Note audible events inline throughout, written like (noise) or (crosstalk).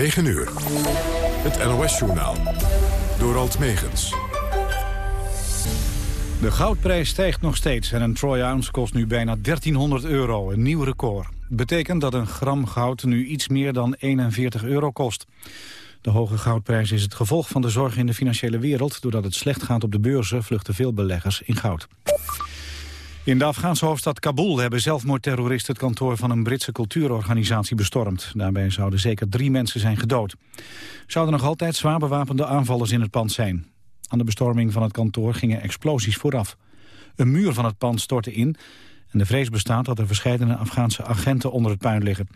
9 uur. Het NOS-journaal. Door Alt Megens. De goudprijs stijgt nog steeds en een troy ounce kost nu bijna 1300 euro, een nieuw record. Betekent dat een gram goud nu iets meer dan 41 euro kost. De hoge goudprijs is het gevolg van de zorg in de financiële wereld. Doordat het slecht gaat op de beurzen vluchten veel beleggers in goud. In de Afghaanse hoofdstad Kabul hebben zelfmoordterroristen het kantoor van een Britse cultuurorganisatie bestormd. Daarbij zouden zeker drie mensen zijn gedood. Zouden nog altijd zwaar bewapende aanvallers in het pand zijn. Aan de bestorming van het kantoor gingen explosies vooraf. Een muur van het pand stortte in en de vrees bestaat dat er verschillende Afghaanse agenten onder het puin liggen.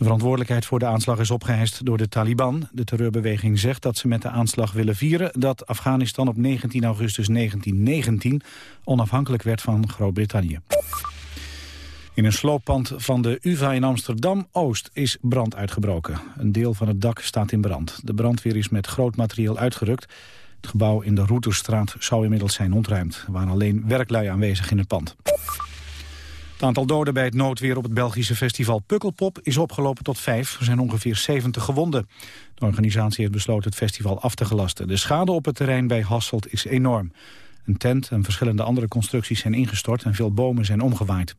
De verantwoordelijkheid voor de aanslag is opgeheist door de Taliban. De terreurbeweging zegt dat ze met de aanslag willen vieren... dat Afghanistan op 19 augustus 1919 onafhankelijk werd van Groot-Brittannië. In een slooppand van de UvA in Amsterdam-Oost is brand uitgebroken. Een deel van het dak staat in brand. De brandweer is met groot materieel uitgerukt. Het gebouw in de Routerstraat zou inmiddels zijn ontruimd. Er waren alleen werklui aanwezig in het pand. Het aantal doden bij het noodweer op het Belgische festival Pukkelpop is opgelopen tot vijf. Er zijn ongeveer 70 gewonden. De organisatie heeft besloten het festival af te gelasten. De schade op het terrein bij Hasselt is enorm. Een tent en verschillende andere constructies zijn ingestort en veel bomen zijn omgewaaid.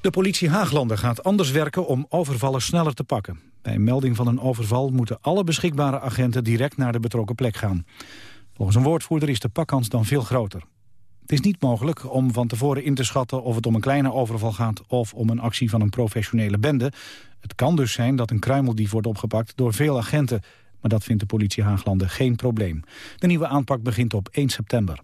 De politie Haaglanden gaat anders werken om overvallen sneller te pakken. Bij een melding van een overval moeten alle beschikbare agenten direct naar de betrokken plek gaan. Volgens een woordvoerder is de pakkans dan veel groter. Het is niet mogelijk om van tevoren in te schatten of het om een kleine overval gaat of om een actie van een professionele bende. Het kan dus zijn dat een kruimeldief wordt opgepakt door veel agenten. Maar dat vindt de politie Haaglanden geen probleem. De nieuwe aanpak begint op 1 september.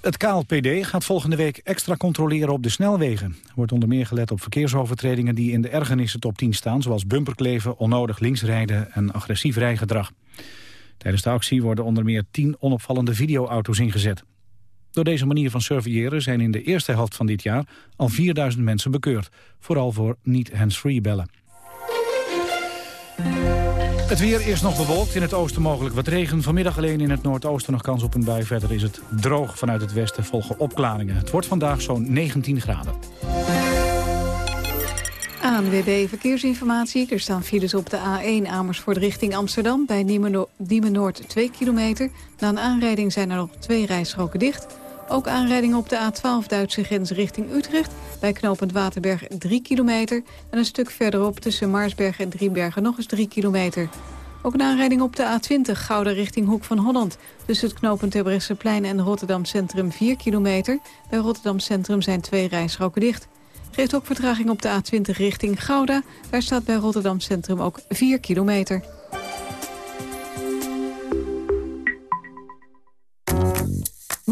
Het KLPD gaat volgende week extra controleren op de snelwegen. Er wordt onder meer gelet op verkeersovertredingen die in de ergernissen top 10 staan... zoals bumperkleven, onnodig linksrijden en agressief rijgedrag. Tijdens de actie worden onder meer 10 onopvallende videoauto's ingezet. Door deze manier van surveilleren zijn in de eerste helft van dit jaar al 4000 mensen bekeurd. Vooral voor niet hands-free bellen. Het weer is nog bewolkt. In het oosten mogelijk wat regen. Vanmiddag alleen in het noordoosten nog kans op een bui. Verder is het droog vanuit het westen volgen opklaringen. Het wordt vandaag zo'n 19 graden. ANWB Verkeersinformatie. Er staan files op de A1 Amersfoort richting Amsterdam... bij Diemen Noord 2 kilometer. Na een aanrijding zijn er nog twee rijstroken dicht... Ook aanrijdingen op de A12 Duitse grens richting Utrecht. Bij knooppunt Waterberg 3 kilometer. En een stuk verderop tussen Maarsberg en Driebergen nog eens 3 kilometer. Ook een aanrijding op de A20 Gouda richting Hoek van Holland. Tussen het knooppunt Terbrechtseplein en Rotterdam Centrum 4 kilometer. Bij Rotterdam Centrum zijn twee rijstroken dicht. Geeft ook vertraging op de A20 richting Gouda. Daar staat bij Rotterdam Centrum ook 4 kilometer.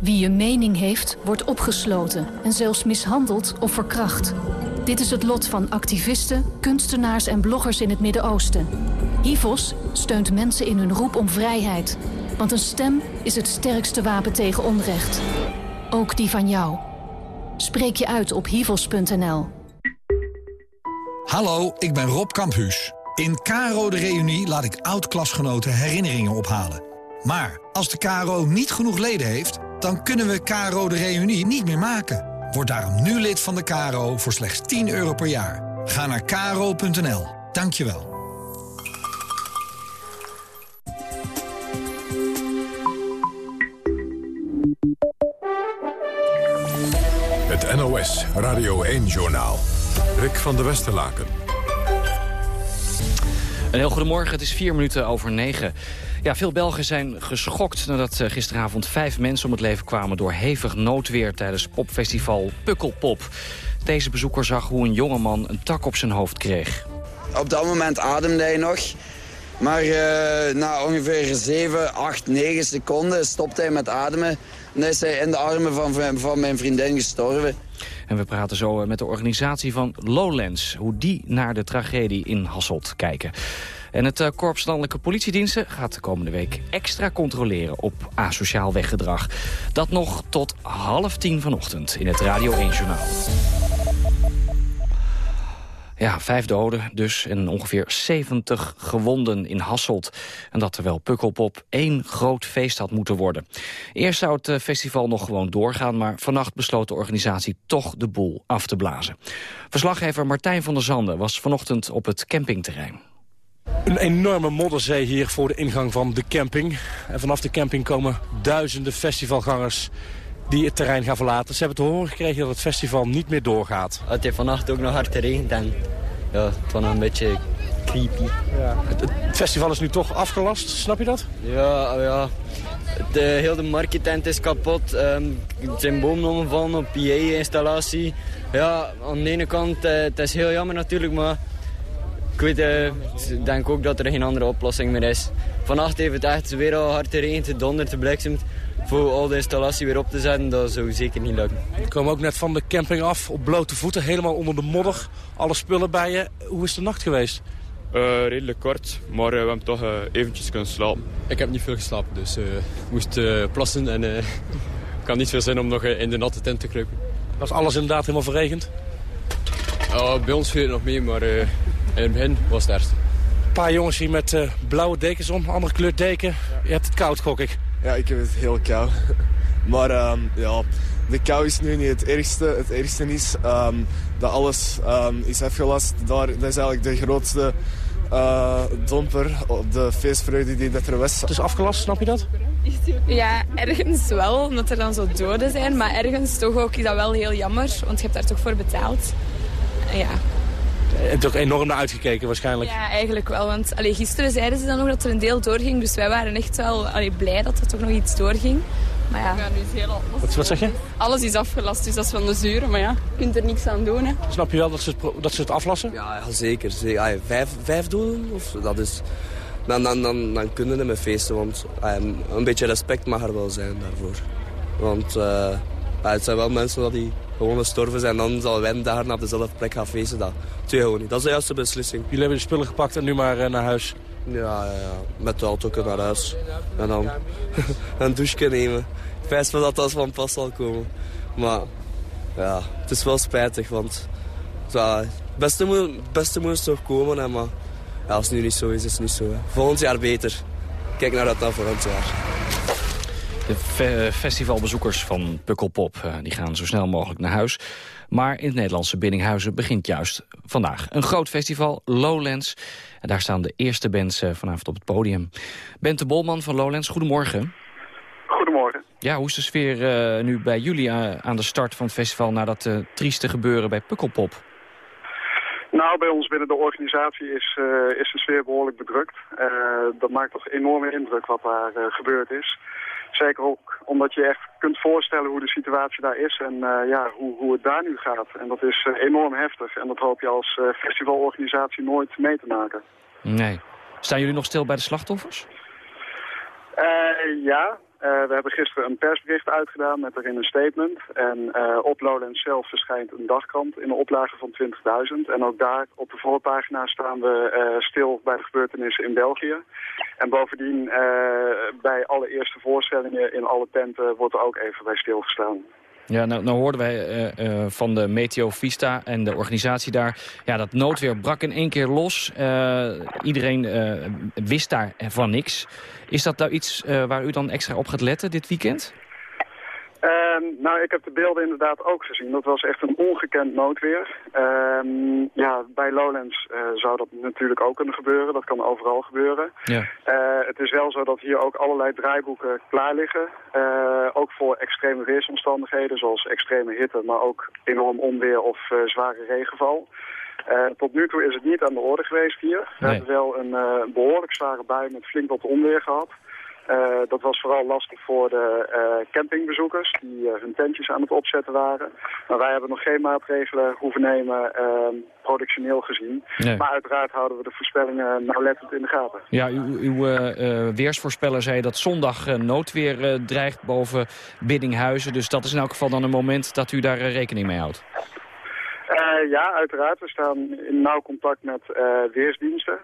Wie een mening heeft, wordt opgesloten en zelfs mishandeld of verkracht. Dit is het lot van activisten, kunstenaars en bloggers in het Midden-Oosten. HIVOS steunt mensen in hun roep om vrijheid. Want een stem is het sterkste wapen tegen onrecht. Ook die van jou. Spreek je uit op hivos.nl. Hallo, ik ben Rob Kamphuus. In Caro de Reunie laat ik oud-klasgenoten herinneringen ophalen. Maar als de KRO niet genoeg leden heeft dan kunnen we KRO de Reunie niet meer maken. Word daarom nu lid van de KRO voor slechts 10 euro per jaar. Ga naar kro.nl. Dank je wel. Het NOS Radio 1-journaal. Rick van der Westerlaken. Een heel goedemorgen, het is vier minuten over negen. Ja, veel Belgen zijn geschokt nadat eh, gisteravond vijf mensen om het leven kwamen... door hevig noodweer tijdens popfestival Pukkelpop. Deze bezoeker zag hoe een jongeman een tak op zijn hoofd kreeg. Op dat moment ademde hij nog. Maar uh, na ongeveer 7, 8, 9 seconden stopte hij met ademen. En is hij in de armen van, van mijn vriendin gestorven. En we praten zo met de organisatie van Lowlands... hoe die naar de tragedie in Hasselt kijken. En het uh, Korps Landelijke Politiediensten gaat de komende week extra controleren op asociaal weggedrag. Dat nog tot half tien vanochtend in het Radio 1 Journaal. Ja, vijf doden dus en ongeveer 70 gewonden in Hasselt. En dat terwijl Pukkelpop één groot feest had moeten worden. Eerst zou het eh, festival nog gewoon doorgaan... maar vannacht besloot de organisatie toch de boel af te blazen. Verslaggever Martijn van der Zanden was vanochtend op het campingterrein. Een enorme modderzee hier voor de ingang van de camping. En vanaf de camping komen duizenden festivalgangers die het terrein gaan verlaten. Ze hebben te horen gekregen dat het festival niet meer doorgaat. Het heeft vannacht ook nog hard geregend en ja, het was een beetje creepy. Ja. Het, festival is nu toch afgelast, snap je dat? Ja, ja. De hele marketent is kapot. Um, het zijn bomen omgevallen op PA-installatie. Ja, aan de ene kant, uh, het is heel jammer natuurlijk, maar ik weet, uh, denk ook dat er geen andere oplossing meer is. Vannacht heeft het echt weer al hard geregend, gedonderd, gebliksemd. Voor al de installatie weer op te zetten, dat zou zeker niet lukken. Je kwam ook net van de camping af, op blote voeten, helemaal onder de modder. Alle spullen bij je. Hoe is de nacht geweest? Uh, redelijk kort, maar uh, we hebben toch uh, eventjes kunnen slapen. Ik heb niet veel geslapen, dus ik moest plassen en (laughs) ik had niet veel zin om nog in de natte tent te kruipen. Was alles inderdaad helemaal verregend? bij ons viel het nog mee, maar in het begin was het ergste. Een paar jongens hier met blauwe dekens om, andere kleur deken. Je hebt het koud, gok ik. Ja, ik heb het heel koud. (laughs) Maar um, ja, de kou is nu niet het ergste. Het ergste is um, dat alles um, is afgelast. Daar, dat is eigenlijk de grootste uh, domper op de feestvreugde die dat er was. Het is afgelast, snap je dat? Ja, ergens wel, omdat er dan zo doden zijn. Maar ergens toch ook is dat wel heel jammer, want je hebt daar toch voor betaald. Ja, en toch enorm naar uitgekeken waarschijnlijk. Ja, eigenlijk wel. Want allee, gisteren zeiden ze dan nog dat er een deel doorging. Dus wij waren echt wel allee, blij dat er toch nog iets doorging. Maar ja. nu is heel wat, wat, zeg je? Alles is afgelast, dus dat is van de zuren. Maar ja, je kunt er niks aan doen. Hè. Snap je wel dat ze het, dat ze het aflassen? Ja, ja zeker. zeker. Ay, vijf, vijf doen, of, dat is... Dan, dan, dan, dan kunnen we met feesten, want een beetje respect mag er wel zijn daarvoor. Want uh, het zijn wel mensen dat die gewoon gestorven zijn. Dan zal wij daar naar dezelfde plek gaan feesten. Dat twee gewoon niet. Dat is de juiste beslissing. Jullie hebben de spullen gepakt en nu maar uh, naar huis? Ja, ja, ja, met de auto naar huis. En dan (laughs) een douche nemen. Ik wijs me dat dat van pas zal komen. Maar ja, het is wel spijtig, want ja, het beste moet, beste moet toch komen. Hè, maar ja, als het nu niet zo is, is het niet zo. Hè. Volgend jaar beter. Kijk naar dat naar volgend jaar. De festivalbezoekers van Pukkelpop eh, die gaan zo snel mogelijk naar huis. Maar in het Nederlandse Biddinghuizen begint juist vandaag een groot festival, Lowlands. En daar staan de eerste bands eh, vanavond op het podium. Bente Bolman van Lowlands, goedemorgen. Goedemorgen. Ja, hoe is de sfeer uh, nu bij jullie aan de start van het festival... na dat uh, trieste gebeuren bij Pukkelpop? Nou, bij ons binnen de organisatie is, is de sfeer behoorlijk bedrukt. dat maakt toch enorme indruk wat daar gebeurd is. Zeker ook omdat je echt kunt voorstellen hoe de situatie daar is en uh, ja, hoe, hoe het daar nu gaat. En dat is uh, enorm heftig en dat hoop je als uh, festivalorganisatie nooit mee te maken. Nee. Staan jullie nog stil bij de slachtoffers? ja, we hebben gisteren een persbericht uitgedaan met erin een statement. En uh, op Lowlands zelf verschijnt een dagkrant in een oplage van 20.000. En ook daar op de voorpagina staan we uh, stil bij de gebeurtenissen in België. En bovendien bij alle eerste voorstellingen in alle tenten wordt er ook even bij stilgestaan. Ja, nou, nou hoorden wij uh, uh, van de Meteo Vista en de organisatie daar... Ja, dat noodweer brak in één keer los. Uh, iedereen wist daar van niks. Is dat nou iets waar u dan extra op gaat letten dit weekend? Uh, nou, ik heb de beelden inderdaad ook gezien. Dat was echt een ongekend noodweer. Uh, ja, bij Lowlands uh, zou dat natuurlijk ook kunnen gebeuren. Dat kan overal gebeuren. Ja. Uh, het is wel zo dat hier ook allerlei draaiboeken klaar liggen. Uh, ook voor extreme weersomstandigheden, zoals extreme hitte, maar ook enorm onweer of zware regenval. tot nu toe is het niet aan de orde geweest hier. We hebben wel een behoorlijk zware bui met flink wat onweer gehad. Dat was vooral lastig voor de campingbezoekers die hun tentjes aan het opzetten waren. Maar wij hebben nog geen maatregelen hoeven nemen, ehm, productioneel gezien. Maar uiteraard houden we de voorspellingen nauwlettend in de gaten. Ja, uw, uw weersvoorspeller zei dat zondag noodweer dreigt boven Biddinghuizen. Dus dat is in elk geval dan een moment dat u daar rekening mee houdt. ja, uiteraard. We staan in nauw contact met weersdiensten.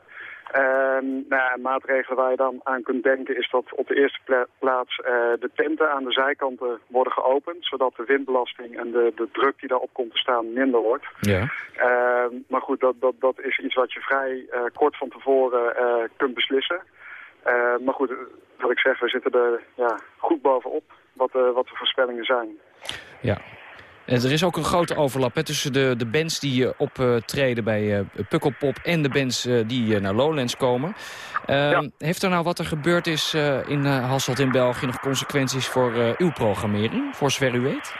Ehm, nou maatregelen waar je dan aan kunt denken is dat op de eerste plaats uh, de tenten aan de zijkanten worden geopend. Zodat de windbelasting en de, de druk die daarop komt te staan minder wordt. Ja. Uh, maar goed, dat, dat, dat is iets wat je vrij uh, kort van tevoren uh, kunt beslissen. maar goed, wat ik zeg, we zitten er ja, goed bovenop wat, wat de voorspellingen zijn. Ja, er is ook een grote overlap hè, tussen de, de bands die uh, optreden bij uh, Pukkelpop... en de bands uh, die naar Lowlands komen. Ehm, heeft er nou wat er gebeurd is in Hasselt in België... nog consequenties voor uw programmering, voor zover u weet?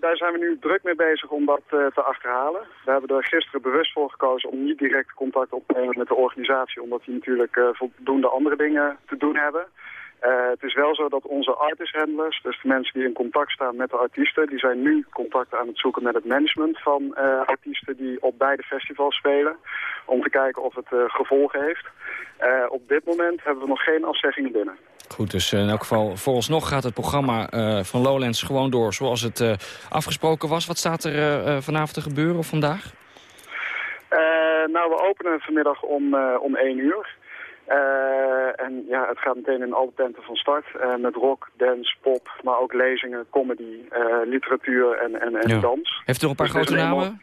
daar zijn we nu druk mee bezig om dat te achterhalen. We hebben er gisteren bewust voor gekozen om niet direct contact op te nemen met de organisatie... omdat die natuurlijk voldoende andere dingen te doen hebben... Uh, het is wel zo dat onze artist-handlers, dus de mensen die in contact staan met de artiesten, die zijn nu contact aan het zoeken met het management van uh, artiesten die op beide festivals spelen, om te kijken of het uh, gevolgen heeft. op dit moment hebben we nog geen afzeggingen binnen. Goed, dus in elk geval vooralsnog gaat het programma van Lowlands gewoon door zoals het afgesproken was. Wat staat er vanavond te gebeuren of vandaag? nou, we openen vanmiddag om, om 1 uur. Uh, en ja, het gaat meteen in alle tenten van start. Uh, met rock, dance, pop, maar ook lezingen, comedy, uh, literatuur en, en, en dans. Heeft u nog een paar dus grote namen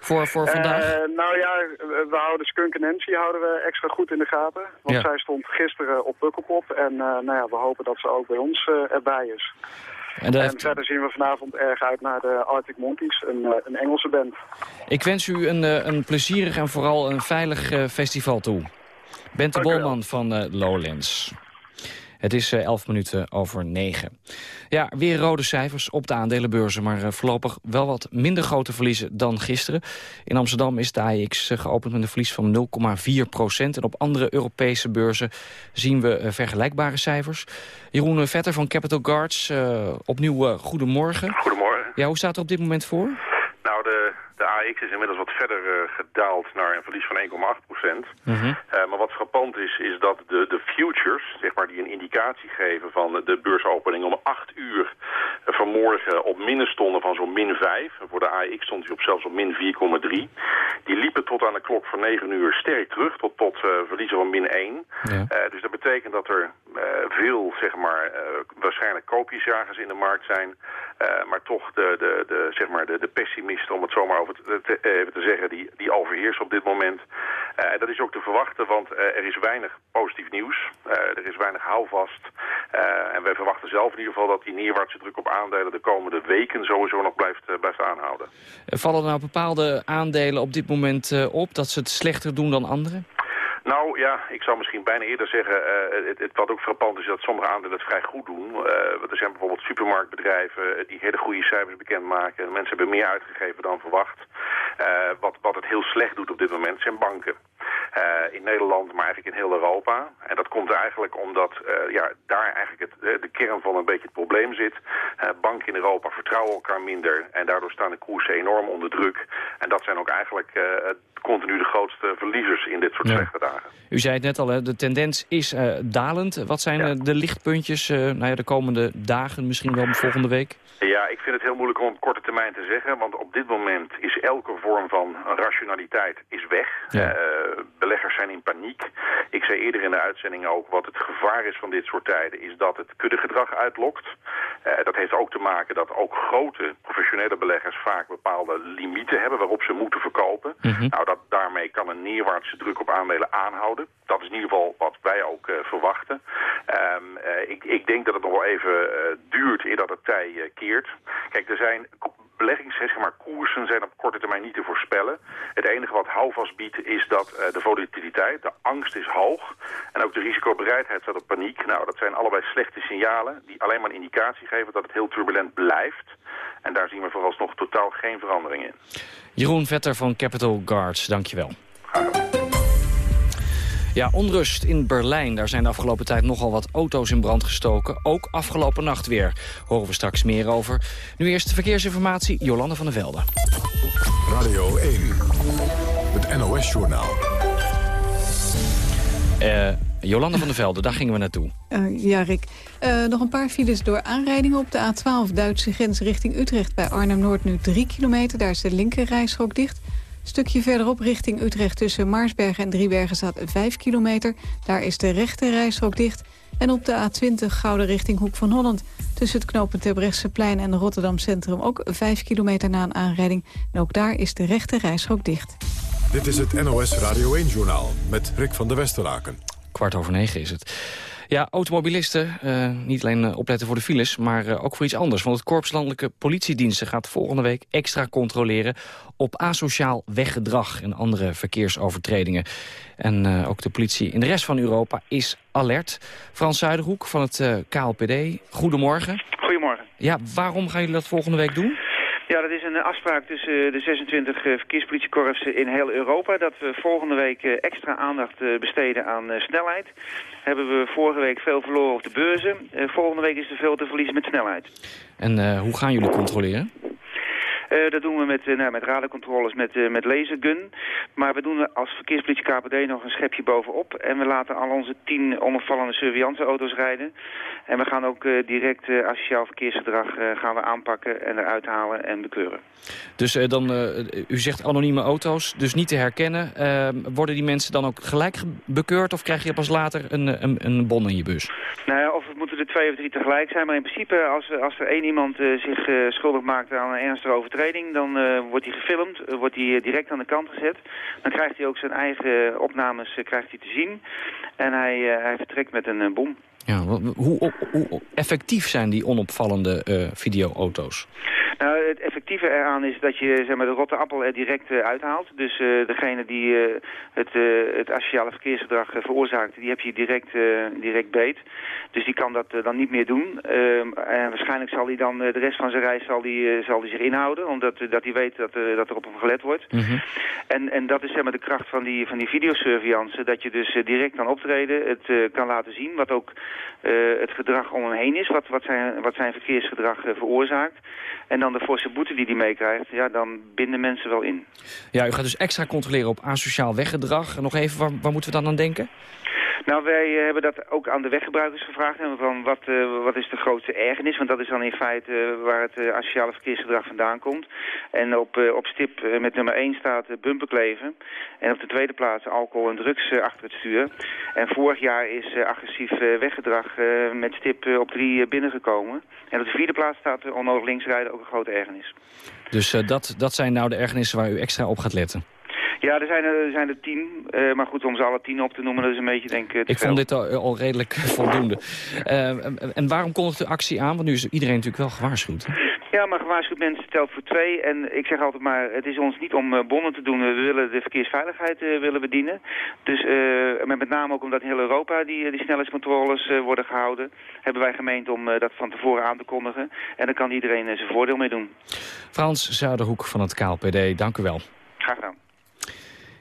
voor, voor vandaag? nou ja, we houden Skunk Nancy houden we extra goed in de gaten. Want zij stond gisteren op Pukkelpop. En nou ja, we hopen dat ze ook bij ons erbij is. En, en verder zien we vanavond erg uit naar de Arctic Monkeys, een, een Engelse band. Ik wens u een, een plezierig en vooral een veilig festival toe. Bente Bolman van uh, Lowlands. Het is uh, eh, 11 minuten over 9. Ja, weer rode cijfers op de aandelenbeurzen, maar uh, voorlopig wel wat minder grote verliezen dan gisteren. In Amsterdam is de AIX geopend met een verlies van 0,4 procent. En op andere Europese beurzen zien we vergelijkbare cijfers. Jeroen Vetter van Capital Guards, opnieuw goedemorgen. Goedemorgen. Ja, hoe staat er op dit moment voor? Nou, de de AX is inmiddels wat verder uh, gedaald naar een verlies van 1,8 procent. Mm -hmm. uh, maar wat frappant is, is dat de, de futures, zeg maar, die een indicatie geven van de beursopening om 8 uur uh, vanmorgen op minnen stonden van zo'n min 5. Voor de AX stond hij op zelfs op min 4,3. Die liepen tot aan de klok van 9 uur sterk terug, tot, tot verliezen van min 1. Ja. dus dat betekent dat er veel, zeg maar, waarschijnlijk koopjesjagers in de markt zijn. maar toch de, de, de, zeg maar, de, de pessimisten, om het zomaar te, even te zeggen, die, die overheerst op dit moment. Uh, dat is ook te verwachten, want uh, er is weinig positief nieuws. Er is weinig houvast. en wij verwachten zelf in ieder geval dat die neerwaartse druk op aandelen de komende weken sowieso nog blijft, blijft aanhouden. Vallen er nou bepaalde aandelen op dit moment op dat ze het slechter doen dan anderen? Nou ja, ik zou misschien bijna eerder zeggen, uh, het, het, wat ook frappant is dat sommige aandelen het vrij goed doen. Uh, er zijn bijvoorbeeld supermarktbedrijven die hele goede cijfers bekendmaken. Mensen hebben meer uitgegeven dan verwacht. Wat, wat het heel slecht doet op dit moment zijn banken. In Nederland, maar eigenlijk in heel Europa. En dat komt eigenlijk omdat ja, daar eigenlijk het, de kern van een beetje het probleem zit. banken in Europa vertrouwen elkaar minder en daardoor staan de koersen enorm onder druk. En dat zijn ook eigenlijk continu de grootste verliezers in dit soort slechte dagen. U zei het net al, hè, de tendens is dalend. Wat zijn ja. de lichtpuntjes nou ja, de komende dagen, misschien wel volgende week? Ja, ik vind het heel moeilijk om op korte termijn te zeggen. Want op dit moment is elke vorm van rationaliteit is weg. Ja. Beleggers zijn in paniek. Ik zei eerder in de uitzending ook, wat het gevaar is van dit soort tijden... is dat het kuddegedrag uitlokt. dat heeft ook te maken dat ook grote professionele beleggers... vaak bepaalde limieten hebben waarop ze moeten verkopen. Mm -hmm. Nou, dat, daarmee kan een neerwaartse druk op aandelen aanhouden. Dat is in ieder geval wat wij ook uh, verwachten. Um, uh, ik, ik, denk dat het nog wel even duurt eer dat het tij keert. Kijk, er zijn beleggings, zeg maar, koersen zijn op korte termijn niet te voorspellen. Het enige wat houvast biedt is dat de volatiliteit, de angst is hoog. En ook de risicobereidheid staat op paniek. Nou, dat zijn allebei slechte signalen die alleen maar een indicatie geven dat het heel turbulent blijft. En daar zien we vooralsnog totaal geen verandering in. Jeroen Vetter van Capital Guards, dankjewel. Ja, onrust in Berlijn. Daar zijn de afgelopen tijd nogal wat auto's in brand gestoken. Ook afgelopen nacht weer. Horen we straks meer over. Nu eerst verkeersinformatie, Jolande van der Velde. Radio 1, het NOS-journaal. Uh, Jolande van der Velde, daar gingen we naartoe. Uh, ja, Rick. Uh, nog een paar files door aanrijdingen op de A12 Duitse grens richting Utrecht. Bij Arnhem-Noord nu 3 kilometer, daar is de linker dicht. Stukje verderop richting Utrecht tussen Maarsbergen en Driebergen staat 5 kilometer. Daar is de rechte rijstrook dicht. En op de A20 Gouden richting Hoek van Holland. Tussen het knooppunt Terbrechtseplein en Rotterdam Centrum ook 5 kilometer na een aanrijding. En ook daar is de rechte rijstrook dicht. Dit is het NOS Radio 1-journaal met Rick van der Westerlaken. Kwart over negen is het. Ja, automobilisten, uh, niet alleen uh, opletten voor de files, maar uh, ook voor iets anders. Want het Korps Landelijke Politiediensten gaat volgende week extra controleren op asociaal weggedrag en andere verkeersovertredingen. En ook de politie in de rest van Europa is alert. Frans Zuiderhoek van het KLPD, goedemorgen. Goedemorgen. Ja, waarom gaan jullie dat volgende week doen? Ja, dat is een afspraak tussen de 26 verkeerspolitiekorps in heel Europa... dat we volgende week extra aandacht besteden aan snelheid. Hebben we vorige week veel verloren op de beurzen. Volgende week is er veel te verliezen met snelheid. En hoe gaan jullie controleren? Uh, dat doen we met, uh, nou, met radarcontroles, met, uh, met lasergun. Maar we doen als verkeerspolitie KPD nog een schepje bovenop. En we laten al onze tien onopvallende surveillanceauto's rijden. En we gaan ook direct asociaal verkeersgedrag gaan we aanpakken en eruit halen en bekeuren. Dus dan, u zegt anonieme auto's, dus niet te herkennen. worden die mensen dan ook gelijk bekeurd of krijg je pas later een, een, een bon in je bus? Nou ja, of het moeten er twee of drie tegelijk zijn. Maar in principe, als, als er één iemand zich schuldig maakt aan een ernstige overtreding dan uh, wordt hij gefilmd, uh, wordt hij direct aan de kant gezet. Dan krijgt hij ook zijn eigen opnames krijgt hij te zien. En hij, hij vertrekt met een bom. Ja, hoe, hoe, effectief zijn die onopvallende videoauto's? Nou, het effectieve eraan is dat je zeg maar, de rotte appel er direct uh, uithaalt. Dus uh, degene die uh, het, het asociale verkeersgedrag veroorzaakt, die heb je direct, direct beet. Dus die kan dat dan niet meer doen. Ehm, en waarschijnlijk zal hij dan de rest van zijn reis zal die, zal die zich inhouden, omdat dat hij weet dat, dat er op hem gelet wordt. Mm -hmm. en, en dat is zeg maar, de kracht van die, van die videosurveillance, dat je dus direct kan optreden, het kan laten zien wat ook het gedrag om hem heen is, wat, wat, zijn, wat zijn verkeersgedrag veroorzaakt. En dan de forse boete die hij meekrijgt, ja, dan binden mensen wel in. Ja, u gaat dus extra controleren op asociaal weggedrag. Nog even, waar, waar moeten we dan aan denken? Nou, wij uh, hebben dat ook aan de weggebruikers gevraagd. En van wat, uh, wat is de grootste ergernis? Want dat is dan in feite uh, waar het uh, verkeersgedrag vandaan komt. En op, op stip met nummer 1 staat bumperkleven. En op de tweede plaats alcohol en drugs achter het stuur. En vorig jaar is agressief weggedrag met stip op 3 binnengekomen. En op de vierde plaats staat onnodig linksrijden ook een grote ergernis. Dus dat, dat zijn nou de ergernissen waar u extra op gaat letten? Ja, er zijn er, zijn er tien. Uh, maar goed, om ze alle tien op te noemen, dat is een beetje denk ik Ik vond dit al, al redelijk voldoende. Uh, en waarom kondigt de actie aan? Want nu is iedereen natuurlijk wel gewaarschuwd. Ja, maar gewaarschuwd mensen telt voor twee. En ik zeg altijd maar, het is ons niet om bonnen te doen. We willen de verkeersveiligheid willen bedienen. Dus met, met name ook omdat in heel Europa die, die snelheidscontroles worden gehouden... hebben wij gemeend om dat van tevoren aan te kondigen. En dan kan iedereen zijn voordeel mee doen. Frans Zuiderhoek van het KLPD, dank u wel. Graag gedaan.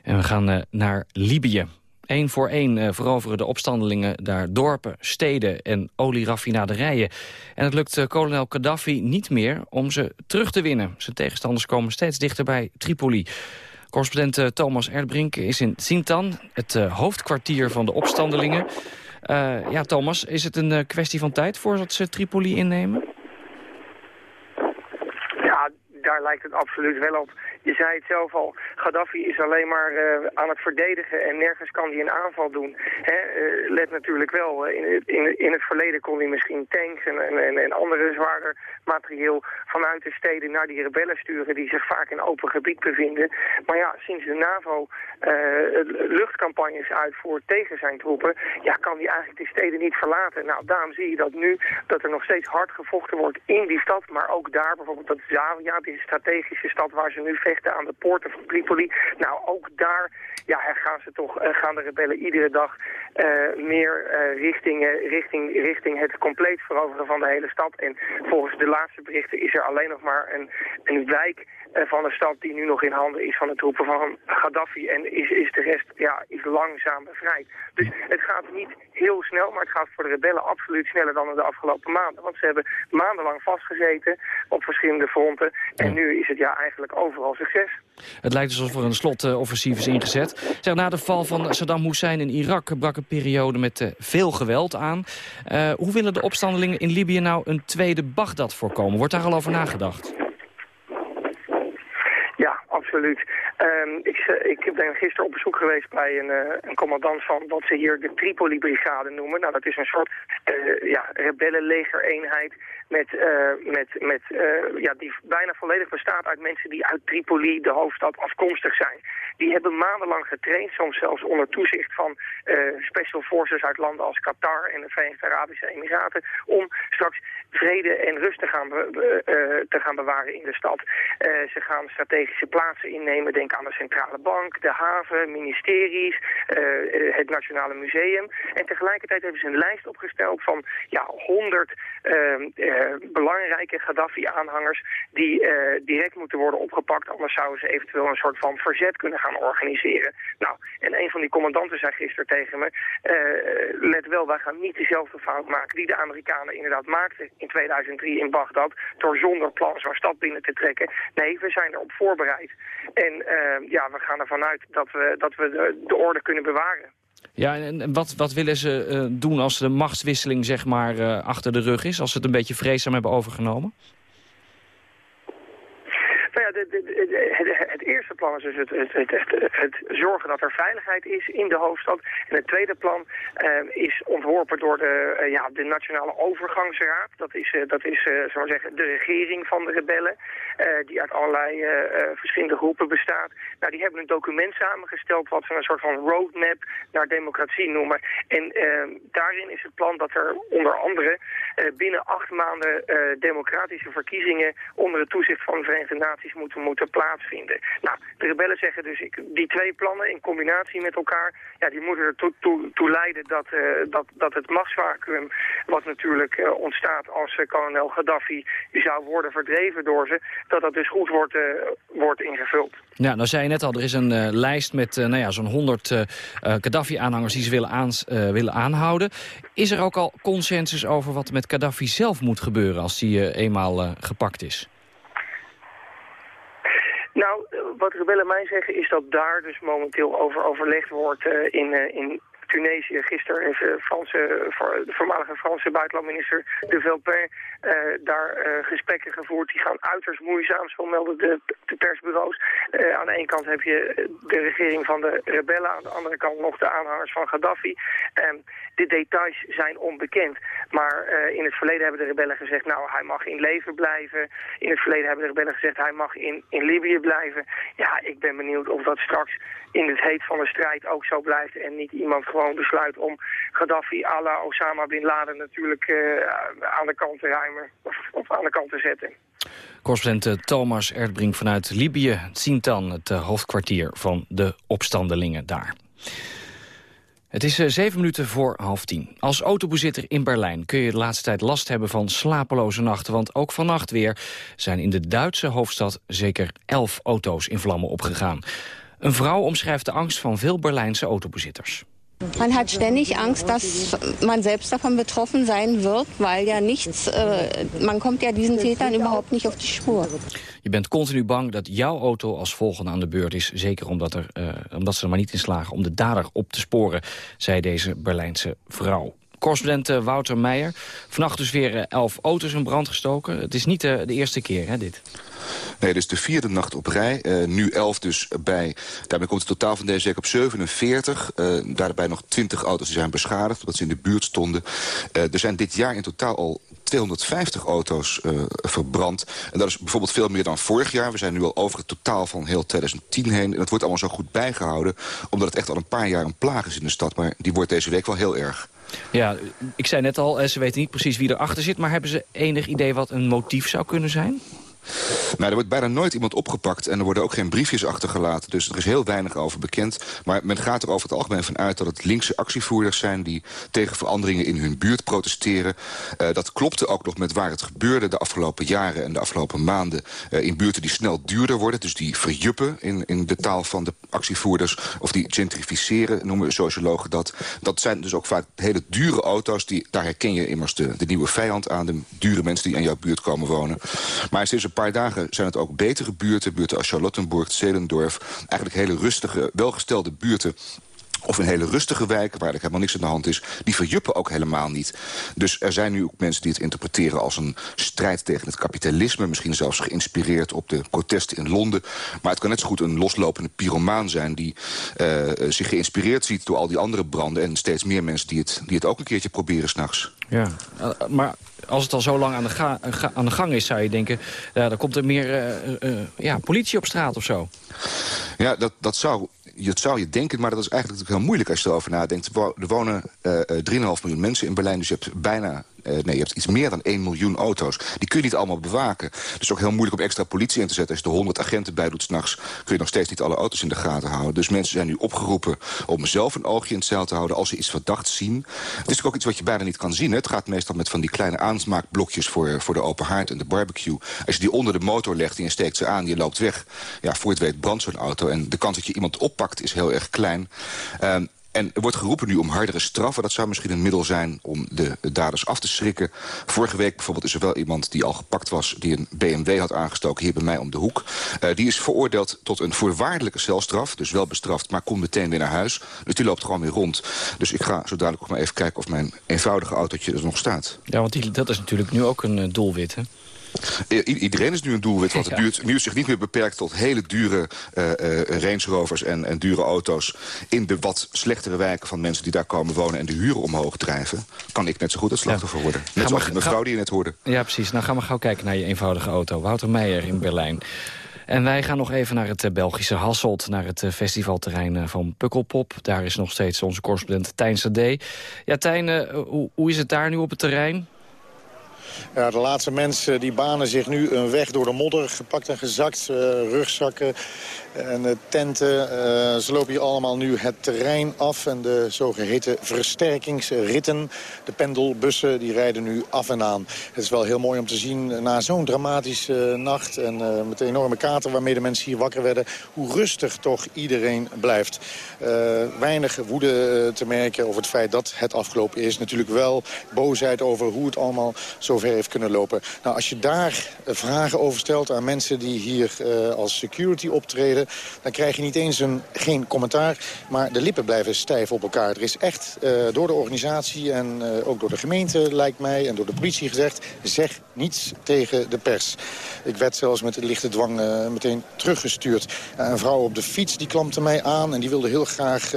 En we gaan uh, naar Libië. Eén voor één uh, veroveren de opstandelingen daar dorpen, steden en olieraffinaderijen. En het lukt uh, kolonel Gaddafi niet meer om ze terug te winnen. Zijn tegenstanders komen steeds dichter bij Tripoli. Correspondent Thomas Erdbrink is in Sintan, het hoofdkwartier van de opstandelingen. ja, Thomas, is het een kwestie van tijd voordat ze Tripoli innemen? Ja, daar lijkt het absoluut wel op. Je zei het zelf al, Gaddafi is alleen maar uh, aan het verdedigen en nergens kan hij een aanval doen. Hè, uh, let natuurlijk wel, uh, in, in, in, het verleden kon hij misschien tanks en, en, en andere zwaarder materieel vanuit de steden naar die rebellen sturen die zich vaak in open gebied bevinden. Maar ja, sinds de NAVO luchtcampagnes uitvoert tegen zijn troepen, ja, kan hij eigenlijk die steden niet verlaten. Nou, daarom zie je dat nu, dat er nog steeds hard gevochten wordt in die stad, maar ook daar, bijvoorbeeld dat Zavia, die strategische stad waar ze nu vechten aan de poorten van Tripoli. Nou, ook daar ja, gaan, ze toch, gaan de rebellen iedere dag meer richting, richting, richting het compleet veroveren van de hele stad. En volgens de laatste berichten is er alleen nog maar een, een wijk van een stad die nu nog in handen is van de troepen van Gaddafi. En is, is de rest ja, is langzaam bevrijd. Dus het gaat niet heel snel, maar het gaat voor de rebellen absoluut sneller dan in de afgelopen maanden. Want ze hebben maandenlang vastgezeten op verschillende fronten. En nu is het ja eigenlijk overal succes. Het lijkt alsof er een slotoffensief is ingezet. Zeg, na de val van Saddam Hussein in Irak brak een periode met uh, veel geweld aan. Uh, hoe willen de opstandelingen in Libië nou een tweede Bagdad voorkomen? Wordt daar al over nagedacht? Absoluut. Um, ik, ik, ben gisteren op bezoek geweest bij een, uh, een commandant van wat ze hier de Tripoli-brigade noemen. Nou, dat is een soort uh, ja, rebellenlegereenheid met, uh, met, met, ja, die bijna volledig bestaat uit mensen die uit Tripoli, de hoofdstad, afkomstig zijn. Die hebben maandenlang getraind, soms zelfs onder toezicht van special forces uit landen als Qatar en de Verenigde Arabische Emiraten, om straks vrede en rust te gaan, te gaan bewaren in de stad. ze gaan strategische plaatsen innemen, denk aan de centrale bank, de haven, ministeries, uh, het Nationale Museum. En tegelijkertijd hebben ze een lijst opgesteld van ja, 100 uh, uh, belangrijke Gaddafi-aanhangers die eh, direct moeten worden opgepakt. Anders zouden ze eventueel een soort van verzet kunnen gaan organiseren. Nou, en een van die commandanten zei gisteren tegen me, eh, let wel, wij gaan niet dezelfde fout maken die de Amerikanen inderdaad maakten in 2003 in Bagdad, door zonder plan zo'n stad binnen te trekken. Nee, we zijn erop voorbereid. En uh, ja, we gaan ervan uit dat we, dat we de orde kunnen bewaren. Ja, en wat, wat willen ze uh, doen als de machtswisseling zeg maar, uh, achter de rug is? Als ze het een beetje vreedzaam hebben overgenomen? De, het, eerste plan is dus het, het, het, zorgen dat er veiligheid is in de hoofdstad. En het tweede plan uh, is ontworpen door de, uh, ja, de Nationale Overgangsraad. Dat is, uh, dat is zeggen, de regering van de rebellen, die uit allerlei verschillende groepen bestaat. Nou, die hebben een document samengesteld wat ze een soort van roadmap naar democratie noemen. En ehm, daarin is het plan dat er onder andere binnen acht maanden democratische verkiezingen onder het toezicht van de Verenigde Naties moeten, moeten plaatsvinden. Nou, de rebellen zeggen dus, ik, die twee plannen in combinatie met elkaar, ja, die moeten er toe, leiden dat, uh, dat, dat het machtsvacuum, wat natuurlijk uh, ontstaat als uh, kolonel Gaddafi zou worden verdreven door ze, dat dat dus goed wordt, wordt ingevuld. Ja, nou zei je net al, er is een lijst met nou ja, zo'n 100 Gaddafi-aanhangers die ze willen, willen aanhouden. Is er ook al consensus over wat met Gaddafi zelf moet gebeuren als die eenmaal gepakt is? Nou, wat rebellen mij zeggen is dat daar dus momenteel over overlegd wordt uh, in, uh, in Tunesië. Gisteren heeft de, Franse, de voormalige Franse buitenlandminister de Velpin uh, daar uh, gesprekken gevoerd. Die gaan uiterst moeizaam, zo melden de, de persbureaus. Aan de ene kant heb je de regering van de rebellen, aan de andere kant nog de aanhangers van Gaddafi. De details zijn onbekend. Maar in het verleden hebben de rebellen gezegd, nou hij mag in leven blijven. In het verleden hebben de rebellen gezegd, hij mag in, in Libië blijven. Ja, ik ben benieuwd of dat straks in het heet van de strijd ook zo blijft en niet iemand gewoon besluit om Gaddafi la Osama Bin Laden natuurlijk uh, aan de kant te ruimen of, aan de kant te zetten. Correspondent Thomas Erdbrink vanuit Libië, Sintan, het uh, hoofdkwartier van de opstandelingen daar. Het is zeven minuten voor half tien. Als autobezitter in Berlijn kun je de laatste tijd last hebben van slapeloze nachten. Want ook vannacht weer zijn in de Duitse hoofdstad zeker elf auto's in vlammen opgegaan. Een vrouw omschrijft de angst van veel Berlijnse autobezitters. Man hat ständig Angst, dass man selbst davon betroffen sein wird, weil ja nichts, äh, man kommt ja diesen Tätern überhaupt nicht auf die Spur. Je bent continu bang dat jouw auto als volgende aan de beurt is. Zeker omdat, er, uh, omdat ze er maar niet in slagen om de dader op te sporen, zei deze Berlijnse vrouw. Correspondent uh, Wouter Meijer. Vannacht dus weer uh, elf auto's in brand gestoken. Het is niet de eerste keer, hè, dit? Nee, dus de vierde nacht op rij. Uh, nu 11 dus bij. Daarmee komt het totaal van deze week op 47. Uh, daarbij nog 20 auto's die zijn beschadigd, omdat ze in de buurt stonden. Uh, er zijn dit jaar in totaal al 250 auto's verbrand. En dat is bijvoorbeeld veel meer dan vorig jaar. We zijn nu al over het totaal van heel 2010 heen. En dat wordt allemaal zo goed bijgehouden... omdat het echt al een paar jaar een plaag is in de stad. Maar die wordt deze week wel heel erg. Ja, ik zei net al, ze weten niet precies wie erachter zit... maar hebben ze enig idee wat een motief zou kunnen zijn? Nou, er wordt bijna nooit iemand opgepakt en er worden ook geen briefjes achtergelaten. Dus er is heel weinig over bekend. Maar men gaat er over het algemeen van uit dat het linkse actievoerders zijn... die tegen veranderingen in hun buurt protesteren. Uh, dat klopte ook nog met waar het gebeurde de afgelopen jaren en de afgelopen maanden... Uh, in buurten die snel duurder worden, dus die verjuppen in, in de taal van de actievoerders... of die gentrificeren, noemen sociologen dat. Dat zijn dus ook vaak hele dure auto's. Die, daar herken je immers de, de nieuwe vijand aan, de dure mensen die aan jouw buurt komen wonen. Maar sinds een paar dagen zijn het ook betere buurten. Buurten als Charlottenburg, Zelendorf. Eigenlijk hele rustige, welgestelde buurten of in hele rustige wijken, waar er helemaal niks aan de hand is... die verjuppen ook helemaal niet. Dus er zijn nu ook mensen die het interpreteren als een strijd tegen het kapitalisme... misschien zelfs geïnspireerd op de protesten in Londen. Maar het kan net zo goed een loslopende pyromaan zijn... die uh, zich geïnspireerd ziet door al die andere branden... en steeds meer mensen die het, die het ook een keertje proberen s'nachts. Ja, uh, maar als het al zo lang aan de, ga, ga, aan de gang is, zou je denken... Ja, dan komt er meer ja, politie op straat of zo. Ja, dat, dat zou dat zou je denken, maar dat is eigenlijk heel moeilijk als je erover nadenkt. Er wonen uh, 3,5 miljoen mensen in Berlijn, dus je hebt bijna nee, je hebt iets meer dan 1 miljoen auto's. Die kun je niet allemaal bewaken. Dus ook heel moeilijk om extra politie in te zetten. Als je er 100 agenten bij doet s'nachts... kun je nog steeds niet alle auto's in de gaten houden. Dus mensen zijn nu opgeroepen om zelf een oogje in het zeil te houden... als ze iets verdachts zien. Het is ook iets wat je bijna niet kan zien. Hè? Het gaat meestal met van die kleine aansmaakblokjes voor, voor de open haard en de barbecue. Als je die onder de motor legt en je steekt ze aan, je loopt weg... ja, voor het weet brandt zo'n auto. En de kans dat je iemand oppakt is heel erg klein. Um, en er wordt geroepen nu om hardere straffen. Dat zou misschien een middel zijn om de daders af te schrikken. Vorige week bijvoorbeeld is er wel iemand die al gepakt was... die een BMW had aangestoken hier bij mij om de hoek. Uh, die is veroordeeld tot een voorwaardelijke celstraf. Dus wel bestraft, maar komt meteen weer naar huis. Dus die loopt gewoon weer rond. Dus ik ga zo dadelijk ook maar even kijken of mijn eenvoudige autootje er nog staat. Ja, want die, dat is natuurlijk nu ook een uh, doelwit, hè? Iedereen is nu een doelwit, want het duurt, nu is zich niet meer beperkt tot hele dure uh, uh, Range Rovers en, en dure auto's in de wat slechtere wijken van mensen die daar komen wonen en de huren omhoog drijven. Kan ik net zo goed het slachtoffer ja. worden. Net zoals de mevrouw die je net hoorde. Ja, precies. Nou gaan we gauw kijken naar je eenvoudige auto. Wouter Meijer in Berlijn. En wij gaan nog even naar het Belgische Hasselt, naar het festivalterrein van Pukkelpop. Daar is nog steeds onze correspondent Tijn Sade. Ja, Tijn, hoe, hoe is het daar nu op het terrein? Ja, de laatste mensen die banen zich nu een weg door de modder, gepakt en gezakt, uh, rugzakken en uh, tenten. Uh, ze lopen hier allemaal nu het terrein af en de zogeheten versterkingsritten, de pendelbussen, die rijden nu af en aan. Het is wel heel mooi om te zien na zo'n dramatische nacht en met de enorme kater waarmee de mensen hier wakker werden, hoe rustig toch iedereen blijft. weinig woede te merken over het feit dat het afgelopen is. Natuurlijk wel boosheid over hoe het allemaal zo heeft kunnen lopen. Nou, als je daar vragen over stelt aan mensen die hier uh, als security optreden... dan krijg je niet eens een, geen commentaar, maar de lippen blijven stijf op elkaar. Er is echt uh, door de organisatie en ook door de gemeente, lijkt mij... en door de politie gezegd, zeg niets tegen de pers. Ik werd zelfs met lichte dwang meteen teruggestuurd. een vrouw op de fiets die klampte mij aan... en die wilde heel graag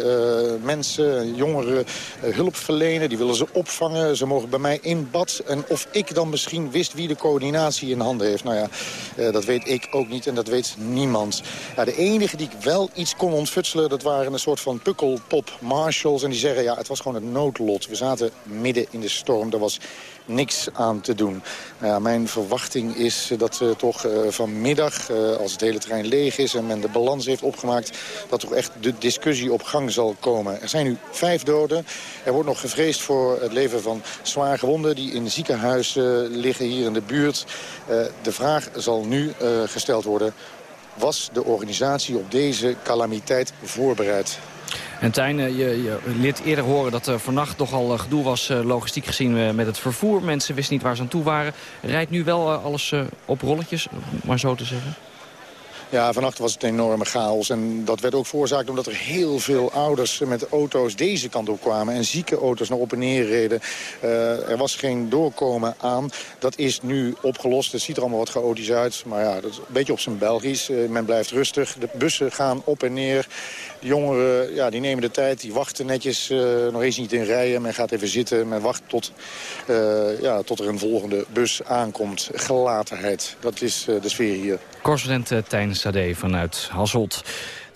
mensen, jongeren, hulp verlenen. Die willen ze opvangen. Ze mogen bij mij in bad. En of ik dan misschien wist wie de coördinatie in handen heeft. Nou ja, uh, dat weet ik ook niet en dat weet niemand. Ja, de enige die ik wel iets kon ontfutselen, dat waren een soort van pukkelpop marshals. En die zeggen, ja, het was gewoon een noodlot. We zaten midden in de storm. Er was niks aan te doen. Nou mijn verwachting is dat uh, toch uh, vanmiddag, uh, als het hele terrein leeg is... en men de balans heeft opgemaakt, dat toch echt de discussie op gang zal komen. Er zijn nu vijf doden. Er wordt nog gevreesd voor het leven van zwaar gewonden... die in ziekenhuizen liggen hier in de buurt. de vraag zal nu gesteld worden... was de organisatie op deze calamiteit voorbereid? En Tijn, je, je liet eerder horen dat er vannacht nogal gedoe was... logistiek gezien met het vervoer. Mensen wisten niet waar ze aan toe waren. Rijdt nu wel alles op rolletjes, maar zo te zeggen? Ja, vannacht was het een enorme chaos. En dat werd ook veroorzaakt omdat er heel veel ouders met auto's deze kant op kwamen. En zieke auto's naar op en neer reden. Uh, er was geen doorkomen aan. Dat is nu opgelost. Het ziet er allemaal wat chaotisch uit. Maar ja, dat is een beetje op zijn Belgisch. Uh, men blijft rustig. De bussen gaan op en neer. De jongeren ja, die nemen de tijd, die wachten netjes uh, nog eens niet in rijen. Men gaat even zitten, men wacht tot, ja, tot er een volgende bus aankomt. Gelatenheid, dat is de sfeer hier. Correspondent Tijn Sade vanuit Hasselt.